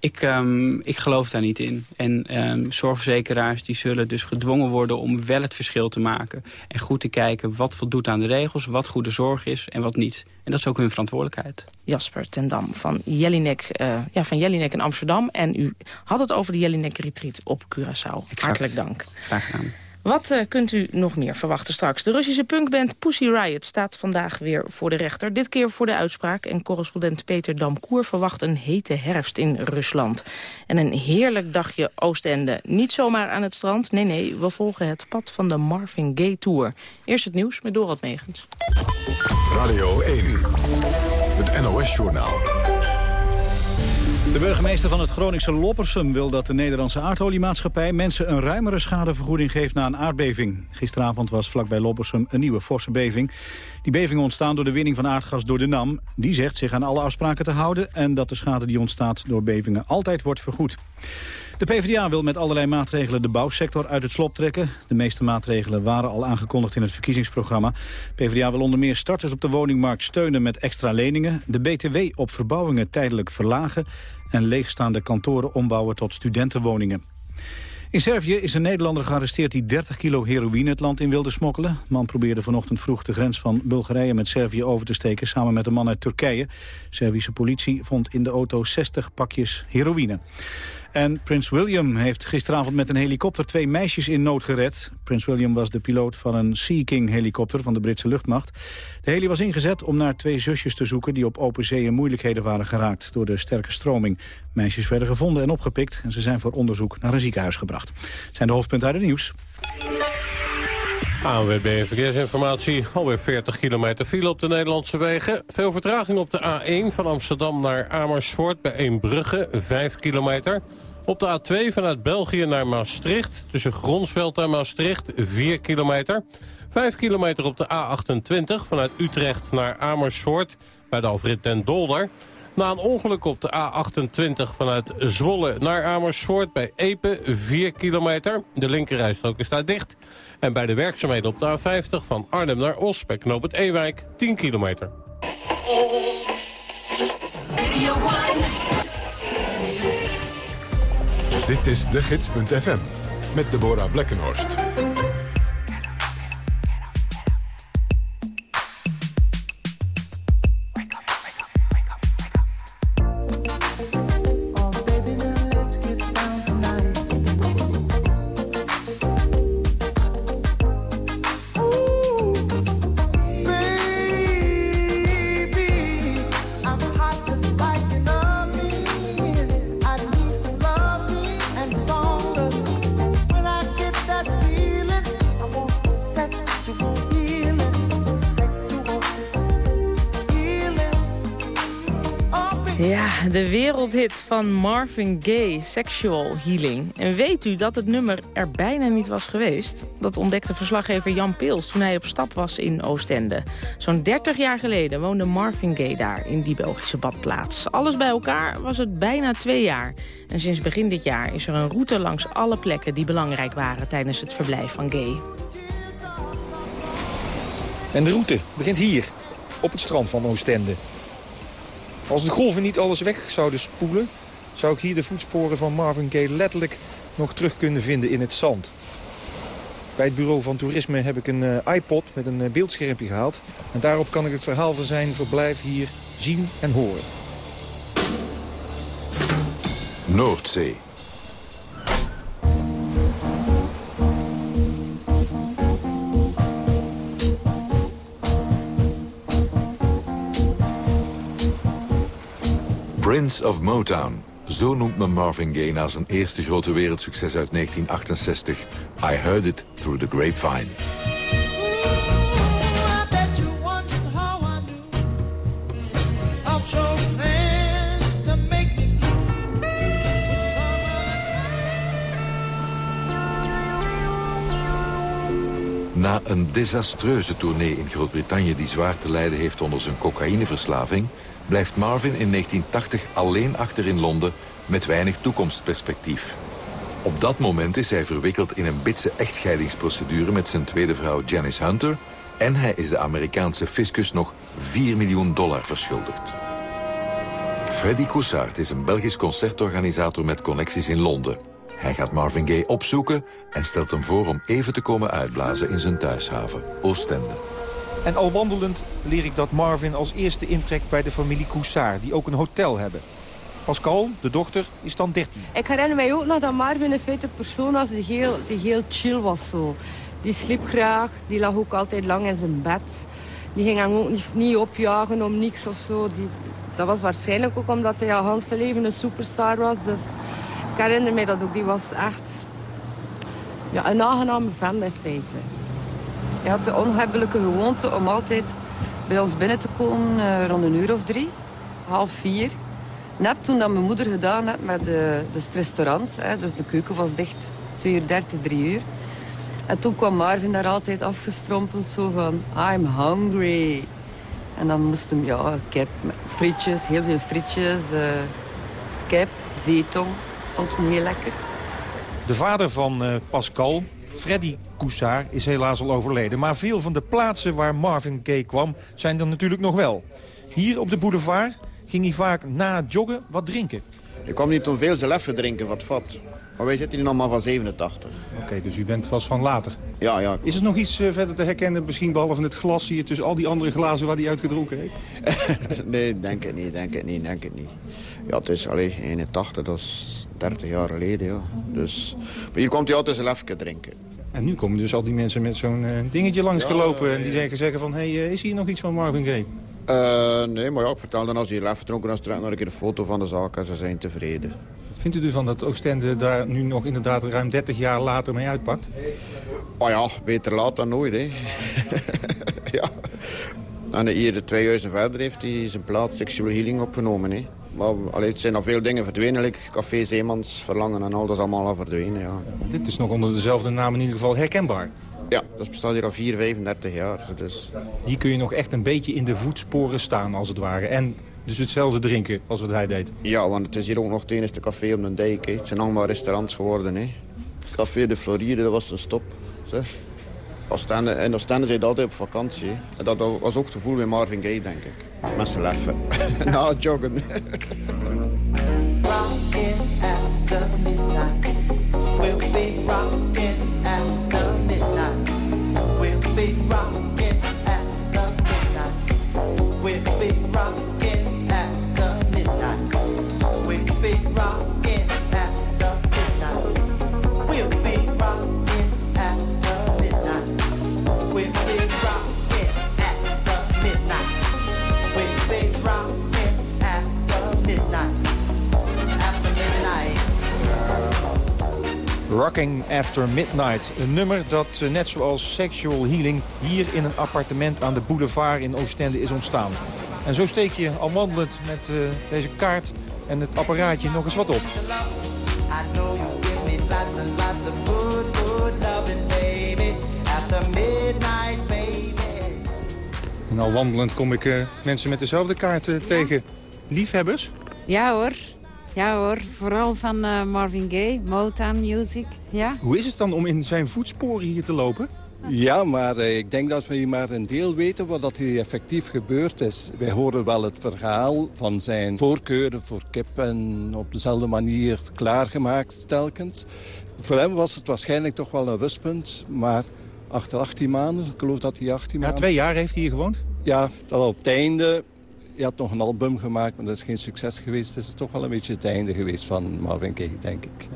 Ik, um, ik geloof daar niet in. En um, zorgverzekeraars die zullen dus gedwongen worden om wel het verschil te maken. En goed te kijken wat voldoet aan de regels, wat goede zorg is en wat niet. En dat is ook hun verantwoordelijkheid. Jasper ten Dam van Jellinek, uh, ja, van Jellinek in Amsterdam. En u had het over de Jellinek Retreat op Curaçao. Exact. Hartelijk dank. Graag gedaan. Wat uh, kunt u nog meer verwachten straks? De Russische punkband Pussy Riot staat vandaag weer voor de rechter. Dit keer voor de uitspraak. En correspondent Peter Damkoer verwacht een hete herfst in Rusland. En een heerlijk dagje Oostende. Niet zomaar aan het strand. Nee, nee, we volgen het pad van de Marvin Gaye Tour. Eerst het nieuws met Dorot Megens. Radio 1, het NOS-journaal. De burgemeester van het Groningse Loppersum wil dat de Nederlandse aardoliemaatschappij mensen een ruimere schadevergoeding geeft na een aardbeving. Gisteravond was vlakbij Loppersum een nieuwe forse beving. Die beving ontstaan door de winning van aardgas door de NAM. Die zegt zich aan alle afspraken te houden en dat de schade die ontstaat door bevingen altijd wordt vergoed. De PvdA wil met allerlei maatregelen de bouwsector uit het slop trekken. De meeste maatregelen waren al aangekondigd in het verkiezingsprogramma. PvdA wil onder meer starters op de woningmarkt steunen met extra leningen... de BTW op verbouwingen tijdelijk verlagen... en leegstaande kantoren ombouwen tot studentenwoningen. In Servië is een Nederlander gearresteerd die 30 kilo heroïne het land in wilde smokkelen. De man probeerde vanochtend vroeg de grens van Bulgarije met Servië over te steken... samen met een man uit Turkije. Servische politie vond in de auto 60 pakjes heroïne. En Prins William heeft gisteravond met een helikopter twee meisjes in nood gered. Prins William was de piloot van een Sea King helikopter van de Britse luchtmacht. De heli was ingezet om naar twee zusjes te zoeken die op open zee in moeilijkheden waren geraakt door de sterke stroming. Meisjes werden gevonden en opgepikt en ze zijn voor onderzoek naar een ziekenhuis gebracht. Het zijn de hoofdpunten uit het nieuws. ANWB Verkeersinformatie. Alweer 40 kilometer file op de Nederlandse wegen. Veel vertraging op de A1 van Amsterdam naar Amersfoort bij Eembrugge, 5 kilometer. Op de A2 vanuit België naar Maastricht, tussen Gronsveld en Maastricht, 4 kilometer. 5 kilometer op de A28 vanuit Utrecht naar Amersfoort bij de Alfred den Dolder. Na een ongeluk op de A28 vanuit Zwolle naar Amersfoort bij Epe, 4 kilometer. De linkerrijstrook is daar dicht. En bij de werkzaamheden op de A50 van Arnhem naar Os bij Knoop het Ewijk, 10 kilometer. Dit is de gids.fm met Deborah Blekkenhorst. Wereldhit van Marvin Gaye, Sexual Healing. En weet u dat het nummer er bijna niet was geweest? Dat ontdekte verslaggever Jan Peels toen hij op stap was in Oostende. Zo'n 30 jaar geleden woonde Marvin Gaye daar, in die Belgische badplaats. Alles bij elkaar was het bijna twee jaar. En sinds begin dit jaar is er een route langs alle plekken die belangrijk waren tijdens het verblijf van Gaye. En de route begint hier, op het strand van Oostende. Als de golven niet alles weg zouden spoelen... zou ik hier de voetsporen van Marvin Gaye letterlijk nog terug kunnen vinden in het zand. Bij het bureau van toerisme heb ik een uh, iPod met een uh, beeldschermpje gehaald. En daarop kan ik het verhaal van zijn verblijf hier zien en horen. Noordzee. Prince of Motown. Zo noemt men Marvin Gaye na zijn eerste grote wereldsucces uit 1968. I Heard It Through the Grapevine. Na een desastreuze tournee in Groot-Brittannië die zwaar te lijden heeft onder zijn cocaïneverslaving, blijft Marvin in 1980 alleen achter in Londen met weinig toekomstperspectief. Op dat moment is hij verwikkeld in een bitse echtscheidingsprocedure met zijn tweede vrouw Janice Hunter en hij is de Amerikaanse fiscus nog 4 miljoen dollar verschuldigd. Freddy Coussard is een Belgisch concertorganisator met connecties in Londen. Hij gaat Marvin Gaye opzoeken en stelt hem voor om even te komen uitblazen in zijn thuishaven, Oostende. En al wandelend leer ik dat Marvin als eerste intrekt bij de familie Coussard, die ook een hotel hebben. Pascal, de dochter, is dan 13. Ik herinner mij ook nog dat Marvin in feite een persoon was die heel, die heel chill was. Zo. Die sliep graag, die lag ook altijd lang in zijn bed. Die ging hem ook niet, opjagen om niks of zo. Die, dat was waarschijnlijk ook omdat hij al hans zijn leven een superstar was. Dus ik herinner mij dat ook. Die was echt ja, een aangename fan in feite. Hij had de onhebbelijke gewoonte om altijd bij ons binnen te komen uh, rond een uur of drie, half vier. Net toen dat mijn moeder gedaan had met de, het restaurant, hè, dus de keuken was dicht, twee uur dertig, drie uur. En toen kwam Marvin daar altijd afgestrompeld, zo van, I'm hungry. En dan moest hem, ja, kip, frietjes, heel veel frietjes, uh, kip, zeetong, vond hem heel lekker. De vader van uh, Pascal, Freddy Coussard, is helaas al overleden. Maar veel van de plaatsen waar Marvin Gaye kwam, zijn er natuurlijk nog wel. Hier op de boulevard ging hij vaak na het joggen wat drinken. Ik kwam niet om veel zelf even drinken, wat vat. Maar wij zitten hier nog maar van 87. Oké, okay, dus u bent was van later? Ja, ja. Is er nog iets uh, verder te herkennen, misschien behalve het glas hier... tussen al die andere glazen waar hij uitgedronken heeft? nee, denk het niet, denk het niet, denk het niet. Ja, het is alleen 81, dat is 30 jaar geleden, ja. Dus, maar hier komt hij altijd zelf drinken. En nu komen dus al die mensen met zo'n uh, dingetje langsgelopen... Ja, en die zeggen, zeggen van, hé, hey, uh, is hier nog iets van Marvin Gaye? Uh, nee, maar ja, ik vertel dan als hij lef dronken is, nog een keer een foto van de zaak en ze zijn tevreden. Vindt u ervan dat Oostende daar nu nog inderdaad ruim 30 jaar later mee uitpakt? Oh ja, beter laat dan nooit, hè. ja. En hier twee jaar verder heeft hij zijn plaats Sexual Healing opgenomen, hè. Maar allee, het zijn al veel dingen verdwenen, like Café Zeemans, Verlangen en al, dat is allemaal al verdwenen, ja. Dit is nog onder dezelfde naam in ieder geval herkenbaar. Ja, dat bestaat hier al 4, 35 jaar. Dus. Hier kun je nog echt een beetje in de voetsporen staan, als het ware. En dus hetzelfde drinken als wat hij deed. Ja, want het is hier ook nog het enige café op de dijk. Het zijn allemaal restaurants geworden. Hè. Café de Floride, dat was een stop. Zeg. Oostende, en Oostende zit altijd op vakantie. Dat was ook het gevoel bij Marvin Gaye, denk ik. Met z'n leffen. Na het joggen. Rockin' after midnight. We'll be rockin' Rocking After Midnight. Een nummer dat uh, net zoals Sexual Healing hier in een appartement aan de boulevard in Oostende is ontstaan. En zo steek je al wandelend met uh, deze kaart en het apparaatje nog eens wat op. En al wandelend kom ik uh, mensen met dezelfde kaart ja. tegen. Liefhebbers? Ja hoor. Ja hoor, vooral van uh, Marvin Gaye, Motown Music. Ja. Hoe is het dan om in zijn voetsporen hier te lopen? Ja, maar uh, ik denk dat we hier maar een deel weten wat dat hier effectief gebeurd is. Wij horen wel het verhaal van zijn voorkeuren voor kip en op dezelfde manier klaargemaakt telkens. Voor hem was het waarschijnlijk toch wel een rustpunt, maar achter 18 maanden, ik geloof dat hij 18 ja, maanden... twee jaar heeft hij hier gewoond? Ja, dat op het einde Je had nog een album gemaakt, maar dat is geen succes geweest. Het is toch wel een beetje het einde geweest van Marvin Gaye, denk ik.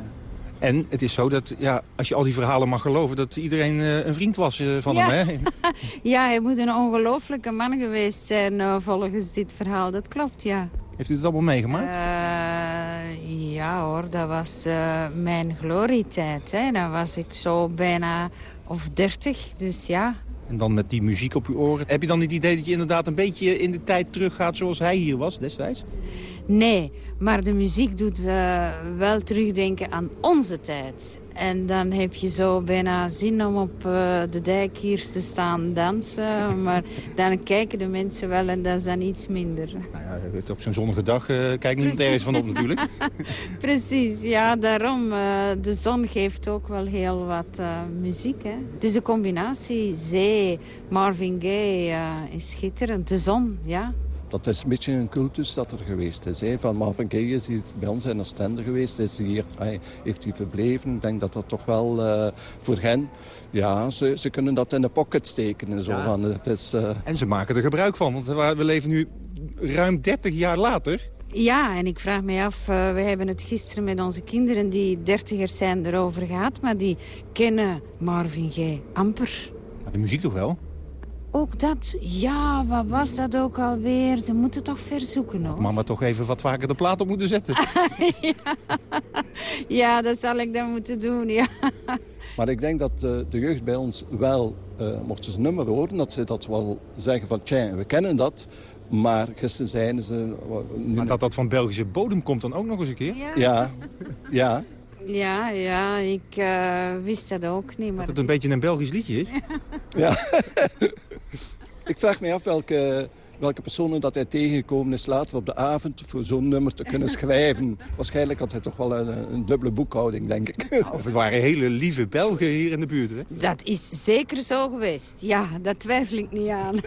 En het is zo dat, ja, als je al die verhalen mag geloven... dat iedereen uh, een vriend was uh, van ja. hem, hè? ja, hij moet een ongelooflijke man geweest zijn uh, volgens dit verhaal. Dat klopt, ja. Heeft u het allemaal meegemaakt? ja hoor, dat was mijn glorietijd. Hè. Dan was ik zo bijna of dertig, dus ja... En dan met die muziek op uw oren. Heb je dan het idee dat je inderdaad een beetje in de tijd teruggaat zoals hij hier was destijds? Nee, maar de muziek doet uh, wel terugdenken aan onze tijd. En dan heb je zo bijna zin om op uh, de dijk hier te staan dansen. Maar dan kijken de mensen wel en dat is dan iets minder. Nou ja, op zo'n zonnige dag uh, kijkt niemand ergens van op natuurlijk. Precies, ja, daarom. de zon geeft ook wel heel wat muziek. Hè? Dus de combinatie zee, Marvin Gaye is schitterend. De zon, ja dat is een beetje een cultus dat er geweest is. Hè. Van Marvin Gaye is hij bij ons in Oostende geweest. Is hier, hij, heeft hij verbleven. Ik denk dat dat toch wel uh, voor hen... Ja, ze, ze kunnen dat in de pocket steken en zo. Ja. Van, het is, uh... En ze maken er gebruik van. Want we leven nu ruim 30 jaar later. Ja, en ik vraag me af, uh, we hebben het gisteren met onze kinderen die dertigers zijn erover gehad. Maar die kennen Marvin Gaye amper. De muziek toch wel? Ook dat, ja, wat was dat ook alweer? Ze moeten toch verzoeken, hoor. Mama toch even wat vaker de plaat op moeten zetten. ja. ja, dat zal ik dan moeten doen, ja. Maar ik denk dat uh, de jeugd bij ons wel, uh, mochten ze nummer horen... dat ze dat wel zeggen van, tja, we kennen dat... Maar gisteren zijn ze... Maar dat dat van Belgische bodem komt dan ook nog eens een keer? Ja. Ja, ja. Ja, ja, ik uh, wist dat ook niet. Maar... Dat het een beetje een Belgisch liedje is? ja. ik vraag me af welke, welke personen dat hij tegengekomen is later op de avond... voor zo'n nummer te kunnen schrijven. Waarschijnlijk had hij toch wel een, een dubbele boekhouding, denk ik. of het waren hele lieve Belgen hier in de buurt, hè? Dat is zeker zo geweest. Ja, dat twijfel ik niet aan.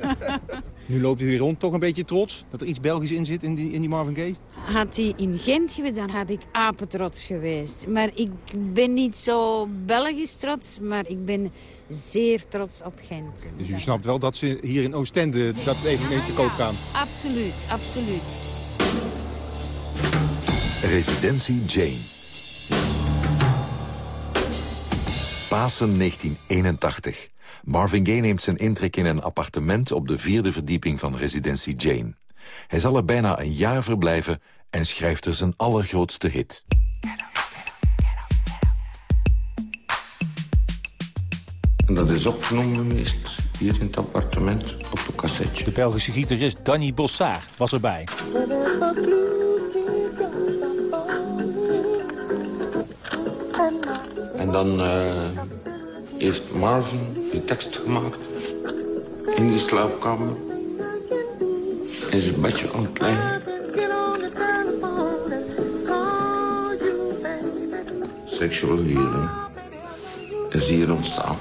nu loopt u hier rond toch een beetje trots dat er iets Belgisch in zit in die, in die Marvin Gaye? Had hij in Gent geweest, dan had ik apetrots geweest. Maar ik ben niet zo Belgisch trots, maar ik ben zeer trots op Gent. Okay, dus u snapt wel dat ze hier in Oostende dat even mee te koop gaan? Ja, absoluut, absoluut. Residentie Jane. Pasen 1981. Marvin Gaye neemt zijn intrek in een appartement op de vierde verdieping van Residentie Jane. Hij zal er bijna een jaar verblijven en schrijft er zijn allergrootste hit. En dat is opgenomen geweest hier in het appartement op een cassetje. De Belgische gitarist Danny Bossard was erbij. En dan uh, heeft Marvin de tekst gemaakt in die slaapkamer. In zijn bedje aan het. Sexual healing is hier ontstaan.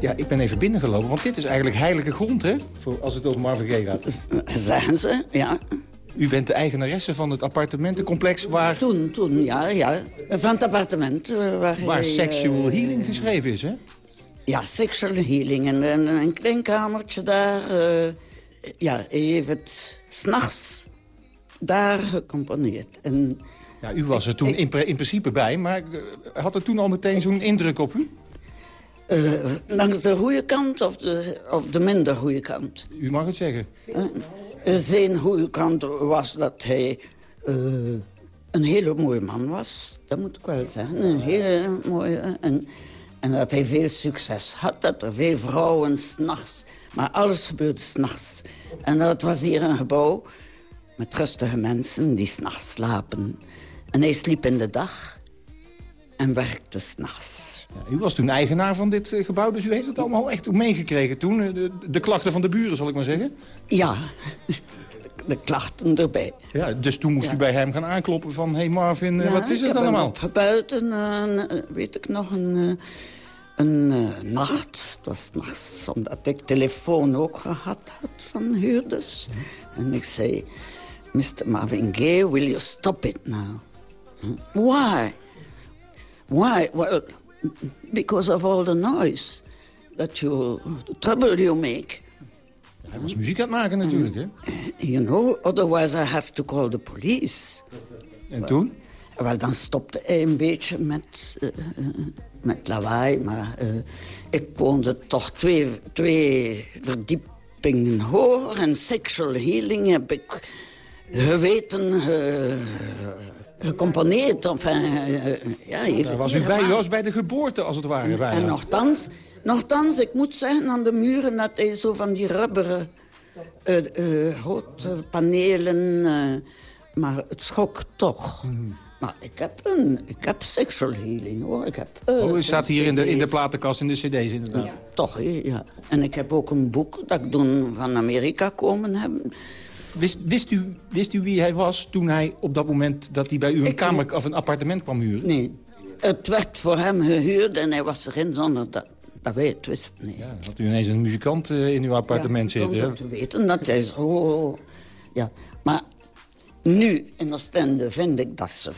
Ja, ik ben even binnengelopen, want dit is eigenlijk heilige grond, hè? Voor als het over Marvin Gaye gaat. Zeggen ze, ja. U bent de eigenaresse van het appartementencomplex waar... Toen, toen, ja, ja. Van het appartement. Waar, waar hij, sexual uh, healing geschreven is, hè? Ja, sexual healing. En een, kringkamertje daar. Uh, ja, hij heeft het s'nachts daar gecomponeerd. En ja, u was er toen in, in, principe bij, maar uh, had het toen al meteen zo'n indruk op u? Uh, langs de goede kant of de, of de minder goede kant? U mag het zeggen. Uh, zijn goede kant was dat hij uh, een hele mooie man was. Dat moet ik wel zeggen. Een hele mooie... En, en dat hij veel succes had. Dat er veel vrouwen s'nachts... Maar alles gebeurde s'nachts. En dat was hier een gebouw met rustige mensen die s'nachts slapen. En hij sliep in de dag en werkte s'nachts. Ja, u was toen eigenaar van dit uh, gebouw, dus u heeft het allemaal echt meegekregen toen? Uh, de, de, klachten van de buren, zal ik maar zeggen? Ja, de klachten erbij. Ja, dus toen moest Ja. u bij hem gaan aankloppen van... hé hey Marvin, Ja, wat is ik het heb allemaal? opgebeld en uh, weet ik nog een, uh, een uh, nacht. Het was nachts, omdat ik telefoon ook gehad had van huurders. En ik zei, Mr. Marvin Gaye, will you stop it now? Why? Why? Well, because of all the noise that you, the trouble you make. Hij was muziek aan het maken natuurlijk, hè? You know, otherwise I have to call the police. En toen? Wel, dan stopte hij een beetje met, uh, met lawaai. Maar uh, ik woonde toch twee, twee verdiepingen hoger. En sexual healing heb ik geweten... Uh, gecomponeerd. Enfin, ja, Daar was u bij, was bij de geboorte, als het ware. Bijna. En nogthans, nogthans, ik moet zeggen, aan de muren... dat hij zo van die rubberen uh, uh, panelen... maar het schokt toch. Mm. Maar ik heb, een, ik heb sexual healing, hoor. Ik heb, oh, u staat hier in de, in de platenkast, in de cd's, inderdaad. Ja, toch, ja. En ik heb ook een boek dat ik toen van Amerika komen hebben... Wist, wist, u, wist u wie hij was toen hij op dat moment dat hij bij u een kamer of een appartement kwam huren? Nee. Het werd voor hem gehuurd en hij was erin zonder dat, dat wij het wisten. Nee. Ja, had u ineens een muzikant in uw appartement ja, zitten. Zonder te weten dat hij zo... Ja, maar nu in Oostende vind ik dat ze...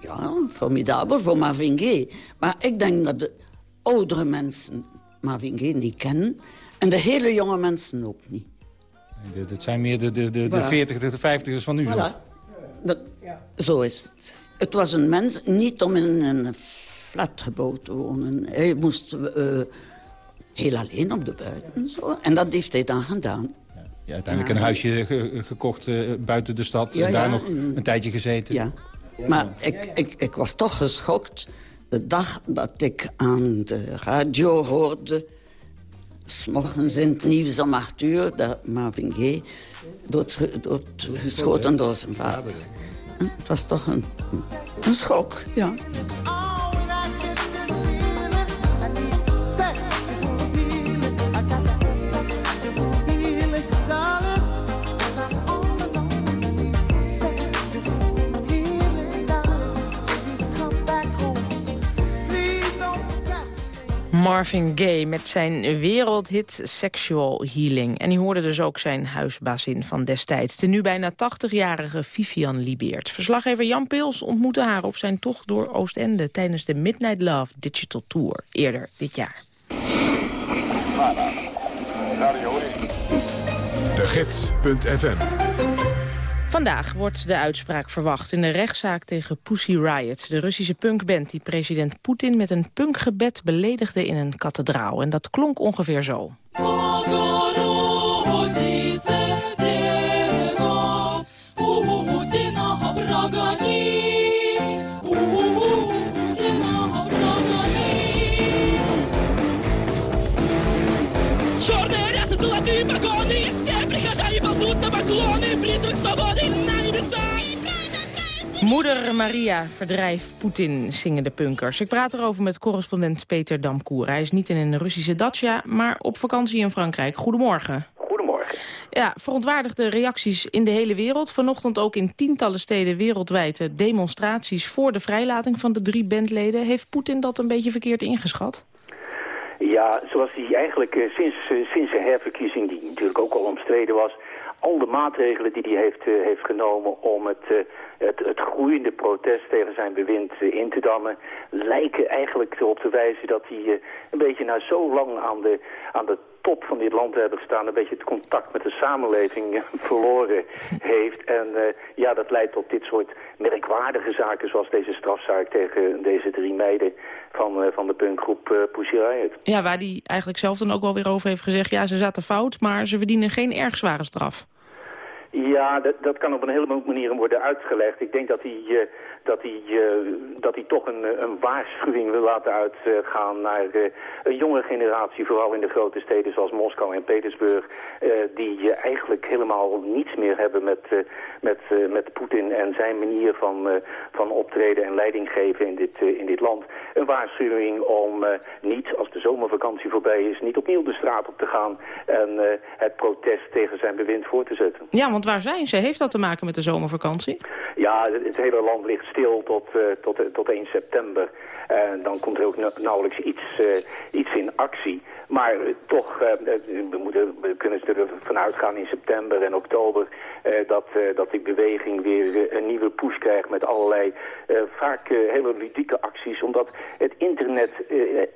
Ja, formidabel voor Marvin Gaye. Maar ik denk dat de oudere mensen Marvin Gaye niet kennen... en de hele jonge mensen ook niet. Dat zijn meer de, de, de, de 40 de 50ers van nu. Voilà. Dat, zo is het. Het was een mens niet om in een flatgebouw te wonen. Hij moest uh, heel alleen op de buiten. Zo. En dat heeft hij dan gedaan. Ja, uiteindelijk een huisje ge gekocht uh, buiten de stad. Ja, en daar nog een tijdje gezeten. Ja. Maar ik, ik, ik was toch geschokt de dag dat ik aan de radio hoorde... S'morgens in het nieuws om acht uur... dat Marvin Gaye doodgeschoten door zijn vader. Het was toch een, een schok, ja. Marvin Gaye met zijn wereldhit Sexual Healing. En die hoorde dus ook zijn huisbazin van destijds. De nu bijna 80-jarige Vivian Libeert. Verslaggever Jan Pils ontmoette haar op zijn tocht door Oostende... tijdens de Midnight Love Digital Tour eerder dit jaar. De Vandaag wordt de uitspraak verwacht in de rechtszaak tegen Pussy Riot... de Russische punkband die president Poetin met een punkgebed beledigde in een kathedraal. En dat klonk ongeveer zo. Moeder Maria, verdrijf Poetin, zingen de punkers. Ik praat erover met correspondent Peter Damkoer. Hij is niet in een Russische dacia, maar op vakantie in Frankrijk. Goedemorgen. Goedemorgen. Ja, verontwaardigde reacties in de hele wereld. Vanochtend ook in tientallen steden wereldwijd demonstraties... voor de vrijlating van de drie bandleden. Heeft Poetin dat een beetje verkeerd ingeschat? Ja, zoals hij eigenlijk uh, sinds, uh, sinds zijn herverkiezing, die natuurlijk ook al omstreden was... al de maatregelen die hij heeft, uh, heeft genomen om het, het, het groeiende protest tegen zijn bewind in te dammen... lijken eigenlijk erop te wijzen dat hij een beetje na zo lang aan de, aan de top van dit land te hebben gestaan... een beetje het contact met de samenleving verloren heeft. En ja, dat leidt tot dit soort merkwaardige zaken... zoals deze strafzaak tegen deze drie meiden van, van de punkgroep uh, Pussy Riot. Ja, waar die eigenlijk zelf dan ook wel weer over heeft gezegd... ja, ze zaten fout, maar ze verdienen geen erg zware straf. Ja, dat, dat kan op een heleboel manieren worden uitgelegd. Ik denk dat hij, uh, dat hij, uh, dat hij toch een, een waarschuwing wil laten uitgaan naar uh, een jonge generatie, vooral in de grote steden zoals Moskou en Petersburg, die eigenlijk helemaal niets meer hebben met, met, met Poetin en zijn manier van, van optreden en leiding geven in dit, in dit land. Een waarschuwing om niet, als de zomervakantie voorbij is, niet opnieuw de straat op te gaan en het protest tegen zijn bewind voor te zetten. Ja, want waar zijn ze? Heeft dat te maken met de zomervakantie? Ja, het, hele land ligt stil tot, uh, tot, tot 1 september. En dan komt er ook nauwelijks iets, uh, iets in actie. Maar eh, toch, eh, we, moeten, we kunnen ervan uitgaan in september en oktober... Eh, dat, dat die beweging weer een nieuwe push krijgt met allerlei vaak hele ludieke acties. Omdat het internet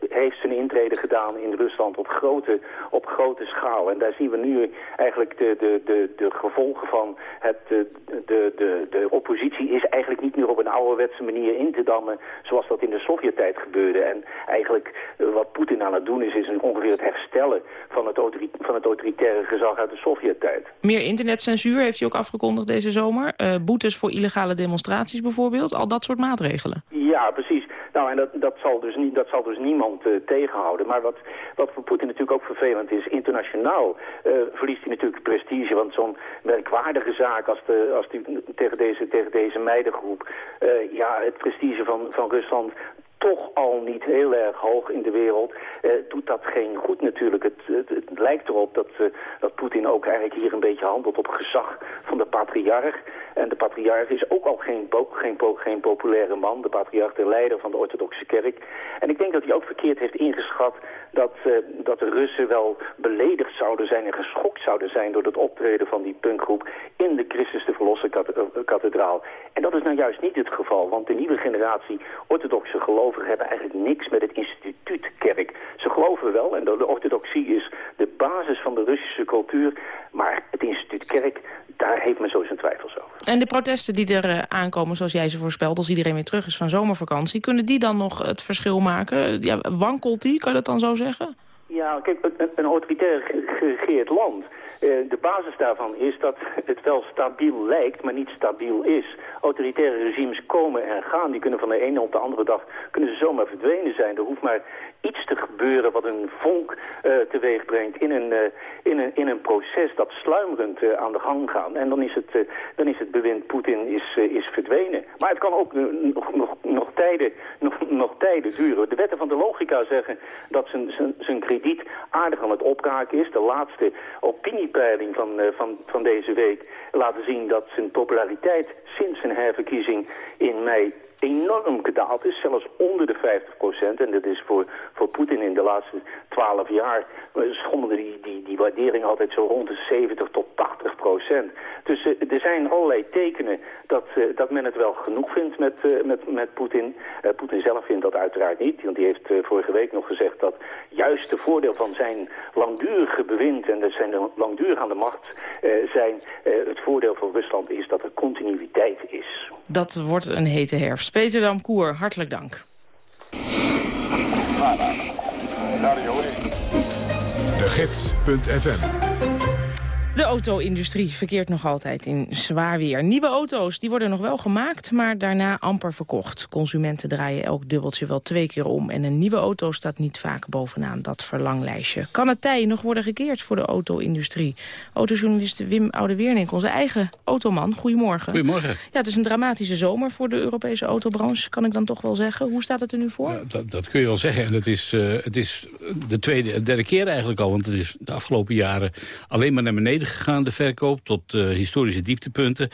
heeft zijn intrede gedaan in Rusland op grote, op grote schaal. En daar zien we nu eigenlijk de, de, de, de gevolgen van. Het, de, de, de, de oppositie is eigenlijk niet meer op een ouderwetse manier in te dammen... zoals dat in de Sovjet-tijd gebeurde. En eigenlijk wat Poetin aan het doen is, is een ongeveer het herstellen van het, van het autoritaire gezag uit de Sovjet-tijd. Meer internetcensuur heeft hij ook afgekondigd deze zomer. Uh, boetes voor illegale demonstraties bijvoorbeeld. Al dat soort maatregelen. Ja, precies. Nou, en dat, dat, zal, dus niet, dat zal dus niemand uh, tegenhouden. Maar wat, wat voor Poetin natuurlijk ook vervelend is, internationaal uh, verliest hij natuurlijk prestige. Want zo'n merkwaardige zaak als, de, als die, tegen, deze, tegen deze meidengroep, ja, het prestige van, van Rusland toch al niet heel erg hoog in de wereld, eh, doet dat geen goed natuurlijk. Het, het, lijkt erop dat, uh, dat Poetin ook eigenlijk hier een beetje handelt op gezag van de patriarch. En de patriarch is ook al geen, geen, geen populaire man, de patriarch, de leider van de orthodoxe kerk. En ik denk dat hij ook verkeerd heeft ingeschat dat, uh, dat de Russen wel beledigd zouden zijn en geschokt zouden zijn door het optreden van die punkgroep in de Christus de Verlosser kathedraal. En dat is nou juist niet het geval, want de nieuwe generatie orthodoxe gelovigen hebben eigenlijk niks met het instituut kerk. Ze geloven wel, en de orthodoxie is de basis van de Russische cultuur... maar het instituut kerk, daar heeft men zo zijn twijfels over. En de protesten die er uh, aankomen, zoals jij ze voorspelt... als iedereen weer terug is van zomervakantie... kunnen die dan nog het verschil maken? Ja, wankelt die, kan je dat dan zo zeggen? Ja, kijk, een, een autoritair geregeerd land... Eh, de basis daarvan is dat het wel stabiel lijkt, maar niet stabiel is. Autoritaire regimes komen en gaan. Die kunnen van de ene op de andere dag kunnen ze zomaar verdwenen zijn. Er hoeft maar iets te gebeuren wat een vonk uh, teweeg brengt in een, uh, in, een, in een proces dat sluimerend aan de gang gaat. En dan is het, dan is het bewind Poetin is, is verdwenen. Maar het kan ook nog, nog, nog, tijden, nog, nog tijden duren. De wetten van de logica zeggen dat zijn, zijn, zijn krediet aardig aan het opkraken is. De laatste opiniepeiling van, van, van deze week laten zien dat zijn populariteit sinds zijn herverkiezing in mei enorm gedaald is, zelfs onder de 50 procent. En dat is voor, voor Poetin in de laatste 12 jaar eh, schommelde die, die, die waardering altijd zo rond de 70 tot 80 procent. Dus uh, er zijn allerlei tekenen dat, uh, dat men het wel genoeg vindt met, met, met Poetin. Poetin zelf vindt dat uiteraard niet, want die heeft vorige week nog gezegd dat juist de voordeel van zijn langdurige bewind en dat zijn langdurig aan de macht zijn, het voordeel voor Rusland is dat er continuïteit is. Dat wordt een hete herfst. Peter Damkoer, hartelijk dank. De Gids.fm de auto-industrie verkeert nog altijd in zwaar weer. Nieuwe auto's die worden nog wel gemaakt, maar daarna amper verkocht. Consumenten draaien elk dubbeltje wel twee keer om... en een nieuwe auto staat niet vaak bovenaan dat verlanglijstje. Kan het tij nog worden gekeerd voor de auto-industrie? Autojournalist Wim Oudeweernink, onze eigen automan. Goedemorgen. Goedemorgen. Ja, het is een dramatische zomer voor de Europese autobranche, kan ik dan toch wel zeggen. Hoe staat het er nu voor? Ja, dat, dat, kun je wel zeggen. En het is, uh, het is de tweede, derde keer eigenlijk al, want het is de afgelopen jaren alleen maar naar beneden gegaan, de verkoop, tot uh, historische dieptepunten.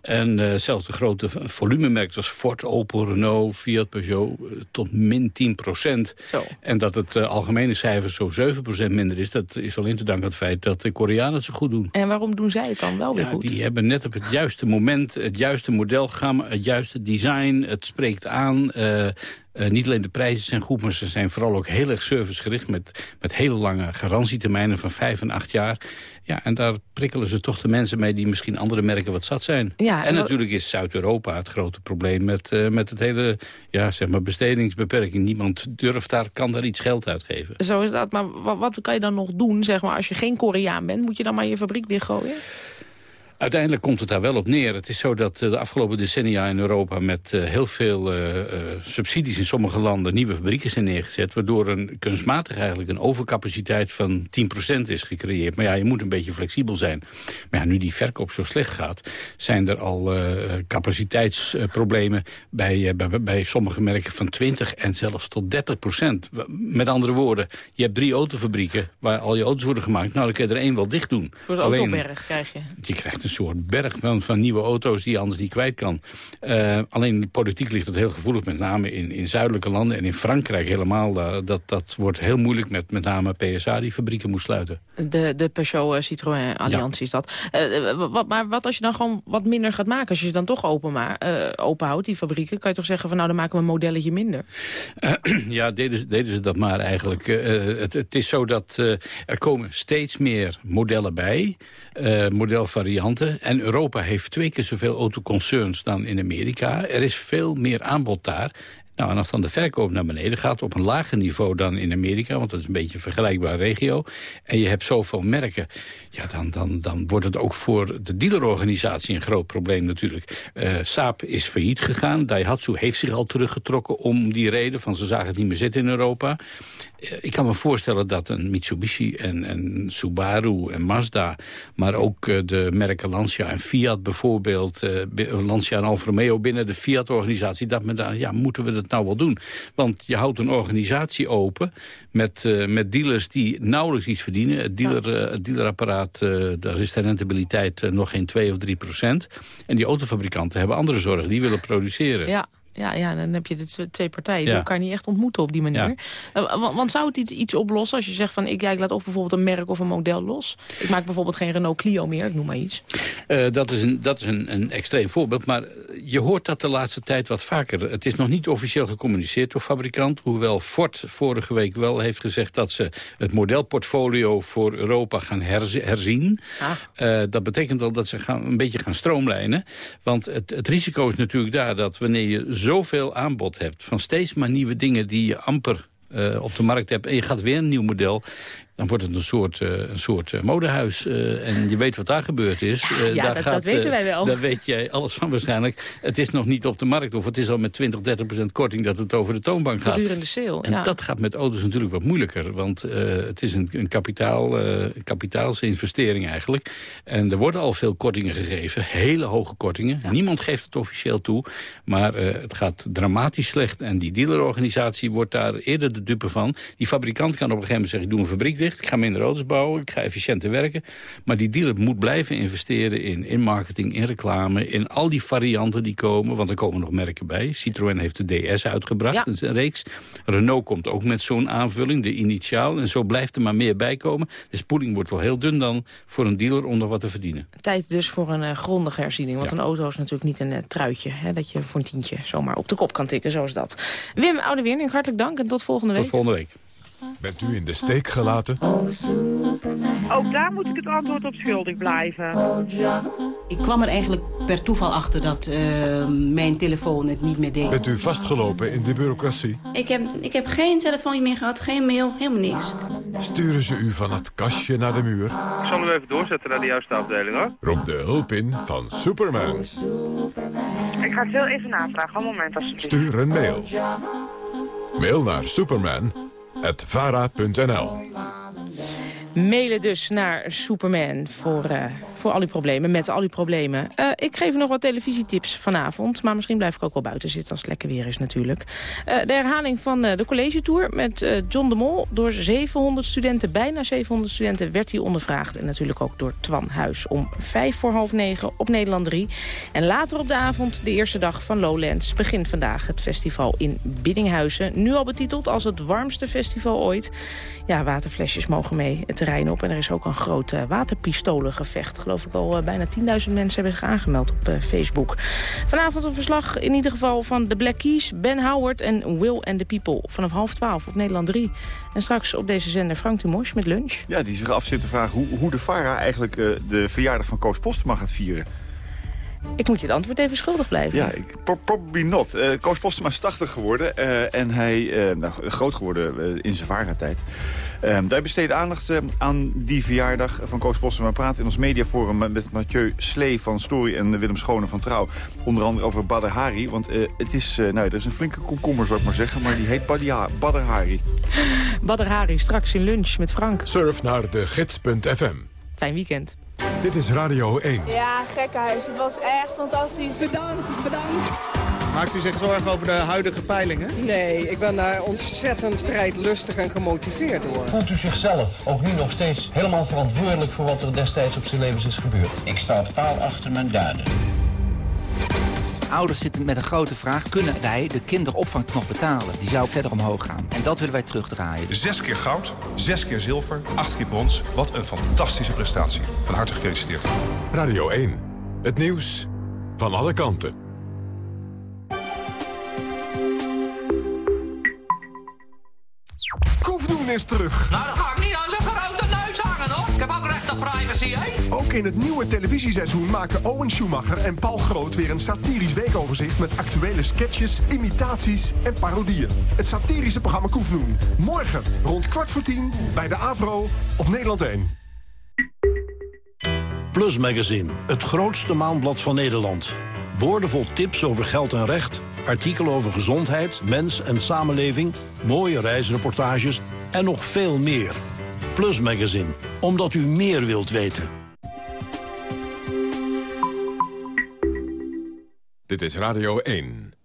En uh, zelfs de grote volumemerken zoals Ford, Opel, Renault, Fiat, Peugeot... Uh, tot min 10 procent. En dat het algemene cijfer zo 7 procent minder is... dat is alleen te danken aan het feit dat de Koreanen het zo goed doen. En waarom doen zij het dan wel weer goed? Die hebben net op het juiste moment, het juiste modelgamma... het juiste design, het spreekt aan... Uh, niet alleen de prijzen zijn goed, maar ze zijn vooral ook heel erg servicegericht... met, met hele lange garantietermijnen van vijf en acht jaar. Ja, en daar prikkelen ze toch de mensen mee die misschien andere merken wat zat zijn. Ja, en, natuurlijk is Zuid-Europa het grote probleem met, uh, met het hele ja, zeg maar bestedingsbeperking. Niemand durft daar, kan daar iets geld uitgeven. Zo is dat, maar wat, wat kan je dan nog doen? Zeg maar, als je geen Koreaan bent, moet je dan maar je fabriek dichtgooien? Uiteindelijk komt het daar wel op neer. Het is zo dat eh, de afgelopen decennia in Europa... met uh, heel veel uh, subsidies in sommige landen nieuwe fabrieken zijn neergezet... waardoor een kunstmatig eigenlijk een overcapaciteit van 10% is gecreëerd. Maar ja, je moet een beetje flexibel zijn. Maar ja, nu die verkoop zo slecht gaat... zijn er al capaciteitsproblemen bij, bij, bij, sommige merken van 20 en zelfs tot 30%. Met andere woorden, je hebt drie autofabrieken... waar al je auto's worden gemaakt. Nou, dan kun je er één wel dicht doen. Voor de autoberg krijg je. Je krijgt een soort berg van, van nieuwe auto's die je anders niet kwijt kan. Uh, alleen politiek ligt het heel gevoelig, met name in, in zuidelijke landen. En in Frankrijk helemaal. Uh, dat, dat wordt heel moeilijk met met name PSA die fabrieken moet sluiten. De, de Peugeot-Citroën-alliantie is dat. wat, maar wat als je dan gewoon wat minder gaat maken? Als je ze dan toch open, maar, openhoudt, die fabrieken... kan je toch zeggen van nou, dan maken we een modelletje minder? ja, deden ze, deden ze dat maar eigenlijk. Het, het, is zo dat er komen steeds meer modellen bij. modelvarianten. En Europa heeft twee keer zoveel autoconcerns dan in Amerika. Er is veel meer aanbod daar. Nou, en als dan de verkoop naar beneden gaat op een lager niveau dan in Amerika... want dat is een beetje een vergelijkbare regio... en je hebt zoveel merken... ja, dan, dan, dan wordt het ook voor de dealerorganisatie een groot probleem natuurlijk. Uh, Saab is failliet gegaan. Daihatsu heeft zich al teruggetrokken om die reden... van ze zagen het niet meer zitten in Europa. Uh, ik kan me voorstellen dat een Mitsubishi en, en Subaru en Mazda... maar ook uh, de merken Lancia en Fiat bijvoorbeeld... Lancia en Alfa Romeo binnen de Fiat-organisatie... dat men daar, ja, moeten we dat nou wel doen? Want je houdt een organisatie open met, uh, met dealers die nauwelijks iets verdienen. Het, dealer, uh, het dealerapparaat, uh, daar is de rentabiliteit nog geen 2 of 3 procent. En die autofabrikanten hebben andere zorgen, die willen produceren. Ja. Ja, ja, dan heb je de twee partijen die elkaar niet echt ontmoeten op die manier. Ja. Want, want, zou het iets, iets oplossen als je zegt van... Ik, ja, ik laat of bijvoorbeeld een merk of een model los? Ik maak bijvoorbeeld geen Renault Clio meer, ik noem maar iets. Uh, dat is, een, dat is een, een extreem voorbeeld, maar je hoort dat de laatste tijd wat vaker. Het is nog niet officieel gecommuniceerd door fabrikant. Hoewel Ford vorige week wel heeft gezegd dat ze het modelportfolio voor Europa gaan herzien. Ah. Uh, dat betekent al dat ze gaan, een beetje gaan stroomlijnen. Want het, het risico is natuurlijk daar dat wanneer je zoveel aanbod hebt... van steeds maar nieuwe dingen die je amper uh, op de markt hebt... en je gaat weer een nieuw model dan wordt het een soort, uh, een soort uh, modehuis. Uh, en je weet wat daar gebeurd is. ja, daar dat, gaat, dat weten wij wel. Daar weet jij alles van waarschijnlijk. Het is nog niet op de markt. Of het is al met 20, 30 procent korting dat het over de toonbank gaat. Gedurende sale, En ja. dat gaat met auto's natuurlijk wat moeilijker. Want het is een, een kapitaal, kapitaalsinvestering eigenlijk. En er worden al veel kortingen gegeven. Hele hoge kortingen. Ja. Niemand geeft het officieel toe. Maar het gaat dramatisch slecht. En die dealerorganisatie wordt daar eerder de dupe van. Die fabrikant kan op een gegeven moment zeggen... ik doe een fabriek dicht ik ga minder auto's bouwen, ik ga efficiënter werken. Maar die dealer moet blijven investeren in, in marketing, in reclame... in al die varianten die komen, want er komen nog merken bij. Citroën heeft de DS uitgebracht, ja. een reeks. Renault komt ook met zo'n aanvulling, de initiaal. En zo blijft er maar meer bij komen. De spoeling wordt wel heel dun dan voor een dealer om nog wat te verdienen. Tijd dus voor een uh, grondige herziening. Want ja. een auto is natuurlijk niet een uh, truitje... Hè, dat je voor een tientje zomaar op de kop kan tikken, zo is dat. Wim Oudeweerning, hartelijk dank en tot volgende week. Tot volgende week. Bent u in de steek gelaten? Ook daar moet ik het antwoord op schuldig blijven. Ik kwam er eigenlijk per toeval achter dat uh, mijn telefoon het niet meer deed. Bent u vastgelopen in de bureaucratie? Ik heb, ik heb geen telefoontje meer gehad, geen mail, helemaal niks. Sturen ze u van het kastje naar de muur? Ik zal hem even doorzetten naar de juiste afdeling, hoor. Roep de hulp in van Superman. Ik ga het heel even navragen, een moment alsjeblieft. Stuur een mail. Mail naar Superman vara.nl Mailen dus naar Superman voor, uh, al uw problemen, met al uw problemen. Uh, ik geef nog wat televisietips vanavond, maar misschien blijf ik ook wel buiten zitten als het lekker weer is natuurlijk. Uh, de herhaling van de college tour met John de Mol. Door 700 studenten, bijna 700 studenten, werd hij ondervraagd. En natuurlijk ook door Twan Huis om vijf voor half negen op Nederland 3. En later op de avond de eerste dag van Lowlands. Begint vandaag het festival in Biddinghuizen. Nu al betiteld als het warmste festival ooit. Ja, waterflesjes mogen mee het terrein op. En er is ook een groot uh, waterpistolengevecht. Geloof ik al uh, bijna 10.000 mensen hebben zich aangemeld op uh, Facebook. Vanavond een verslag in ieder geval van de Black Keys, Ben Howard en Will and the People. Vanaf half twaalf op Nederland 3. En straks op deze zender Frank Dumosch met lunch. Ja, die zich af zit te vragen hoe, hoe de VARA eigenlijk de verjaardag van Koos Postema gaat vieren. Ik moet je het antwoord even schuldig blijven. Ja, ik, probably not. Uh, Koos Postema is 80 geworden uh, en hij uh, nou, groot geworden in zijn VARA-tijd. wij besteden aandacht aan die verjaardag van Koos Postema. We praten in ons mediaforum met Mathieu Slee van Story en Willem Schone van Trouw. Onder andere over Badr Hari. Want het is, nou, er is een flinke komkommer, zou ik maar zeggen. Maar die heet Badr Hari. Badr Hari, straks in lunch met Frank. Surf naar de gids.fm. Fijn weekend. Dit is Radio 1. Ja, gekkenhuis. Het was echt fantastisch. Bedankt, bedankt. Maakt u zich zorgen over de huidige peilingen? Nee, ik ben daar ontzettend strijdlustig en gemotiveerd door. Voelt u zichzelf ook nu nog steeds helemaal verantwoordelijk... voor wat er destijds op zijn levens is gebeurd? Ik sta paal achter mijn daden. Ouders zitten met een grote vraag. Kunnen wij de kinderopvang nog betalen? Die zou verder omhoog gaan. En dat willen wij terugdraaien. Zes keer goud, zes keer zilver, acht keer brons. Wat een fantastische prestatie. Van harte gefeliciteerd. Radio 1. Het nieuws van alle kanten. Koefdoen is terug. Nou, dat ga ik niet privacy, hè? Ook in het nieuwe televisieseizoen maken Owen Schumacher en Paul Groot... weer een satirisch weekoverzicht met actuele sketches, imitaties en parodieën. Het satirische programma Koefdoen. Morgen rond kwart voor tien bij de AVRO op Nederland 1. Plus Magazine, het grootste maandblad van Nederland. Boordevol tips over geld en recht, artikelen over gezondheid, mens en samenleving... mooie reisreportages en nog veel meer. Plus Magazine, omdat u meer wilt weten. Dit is Radio 1.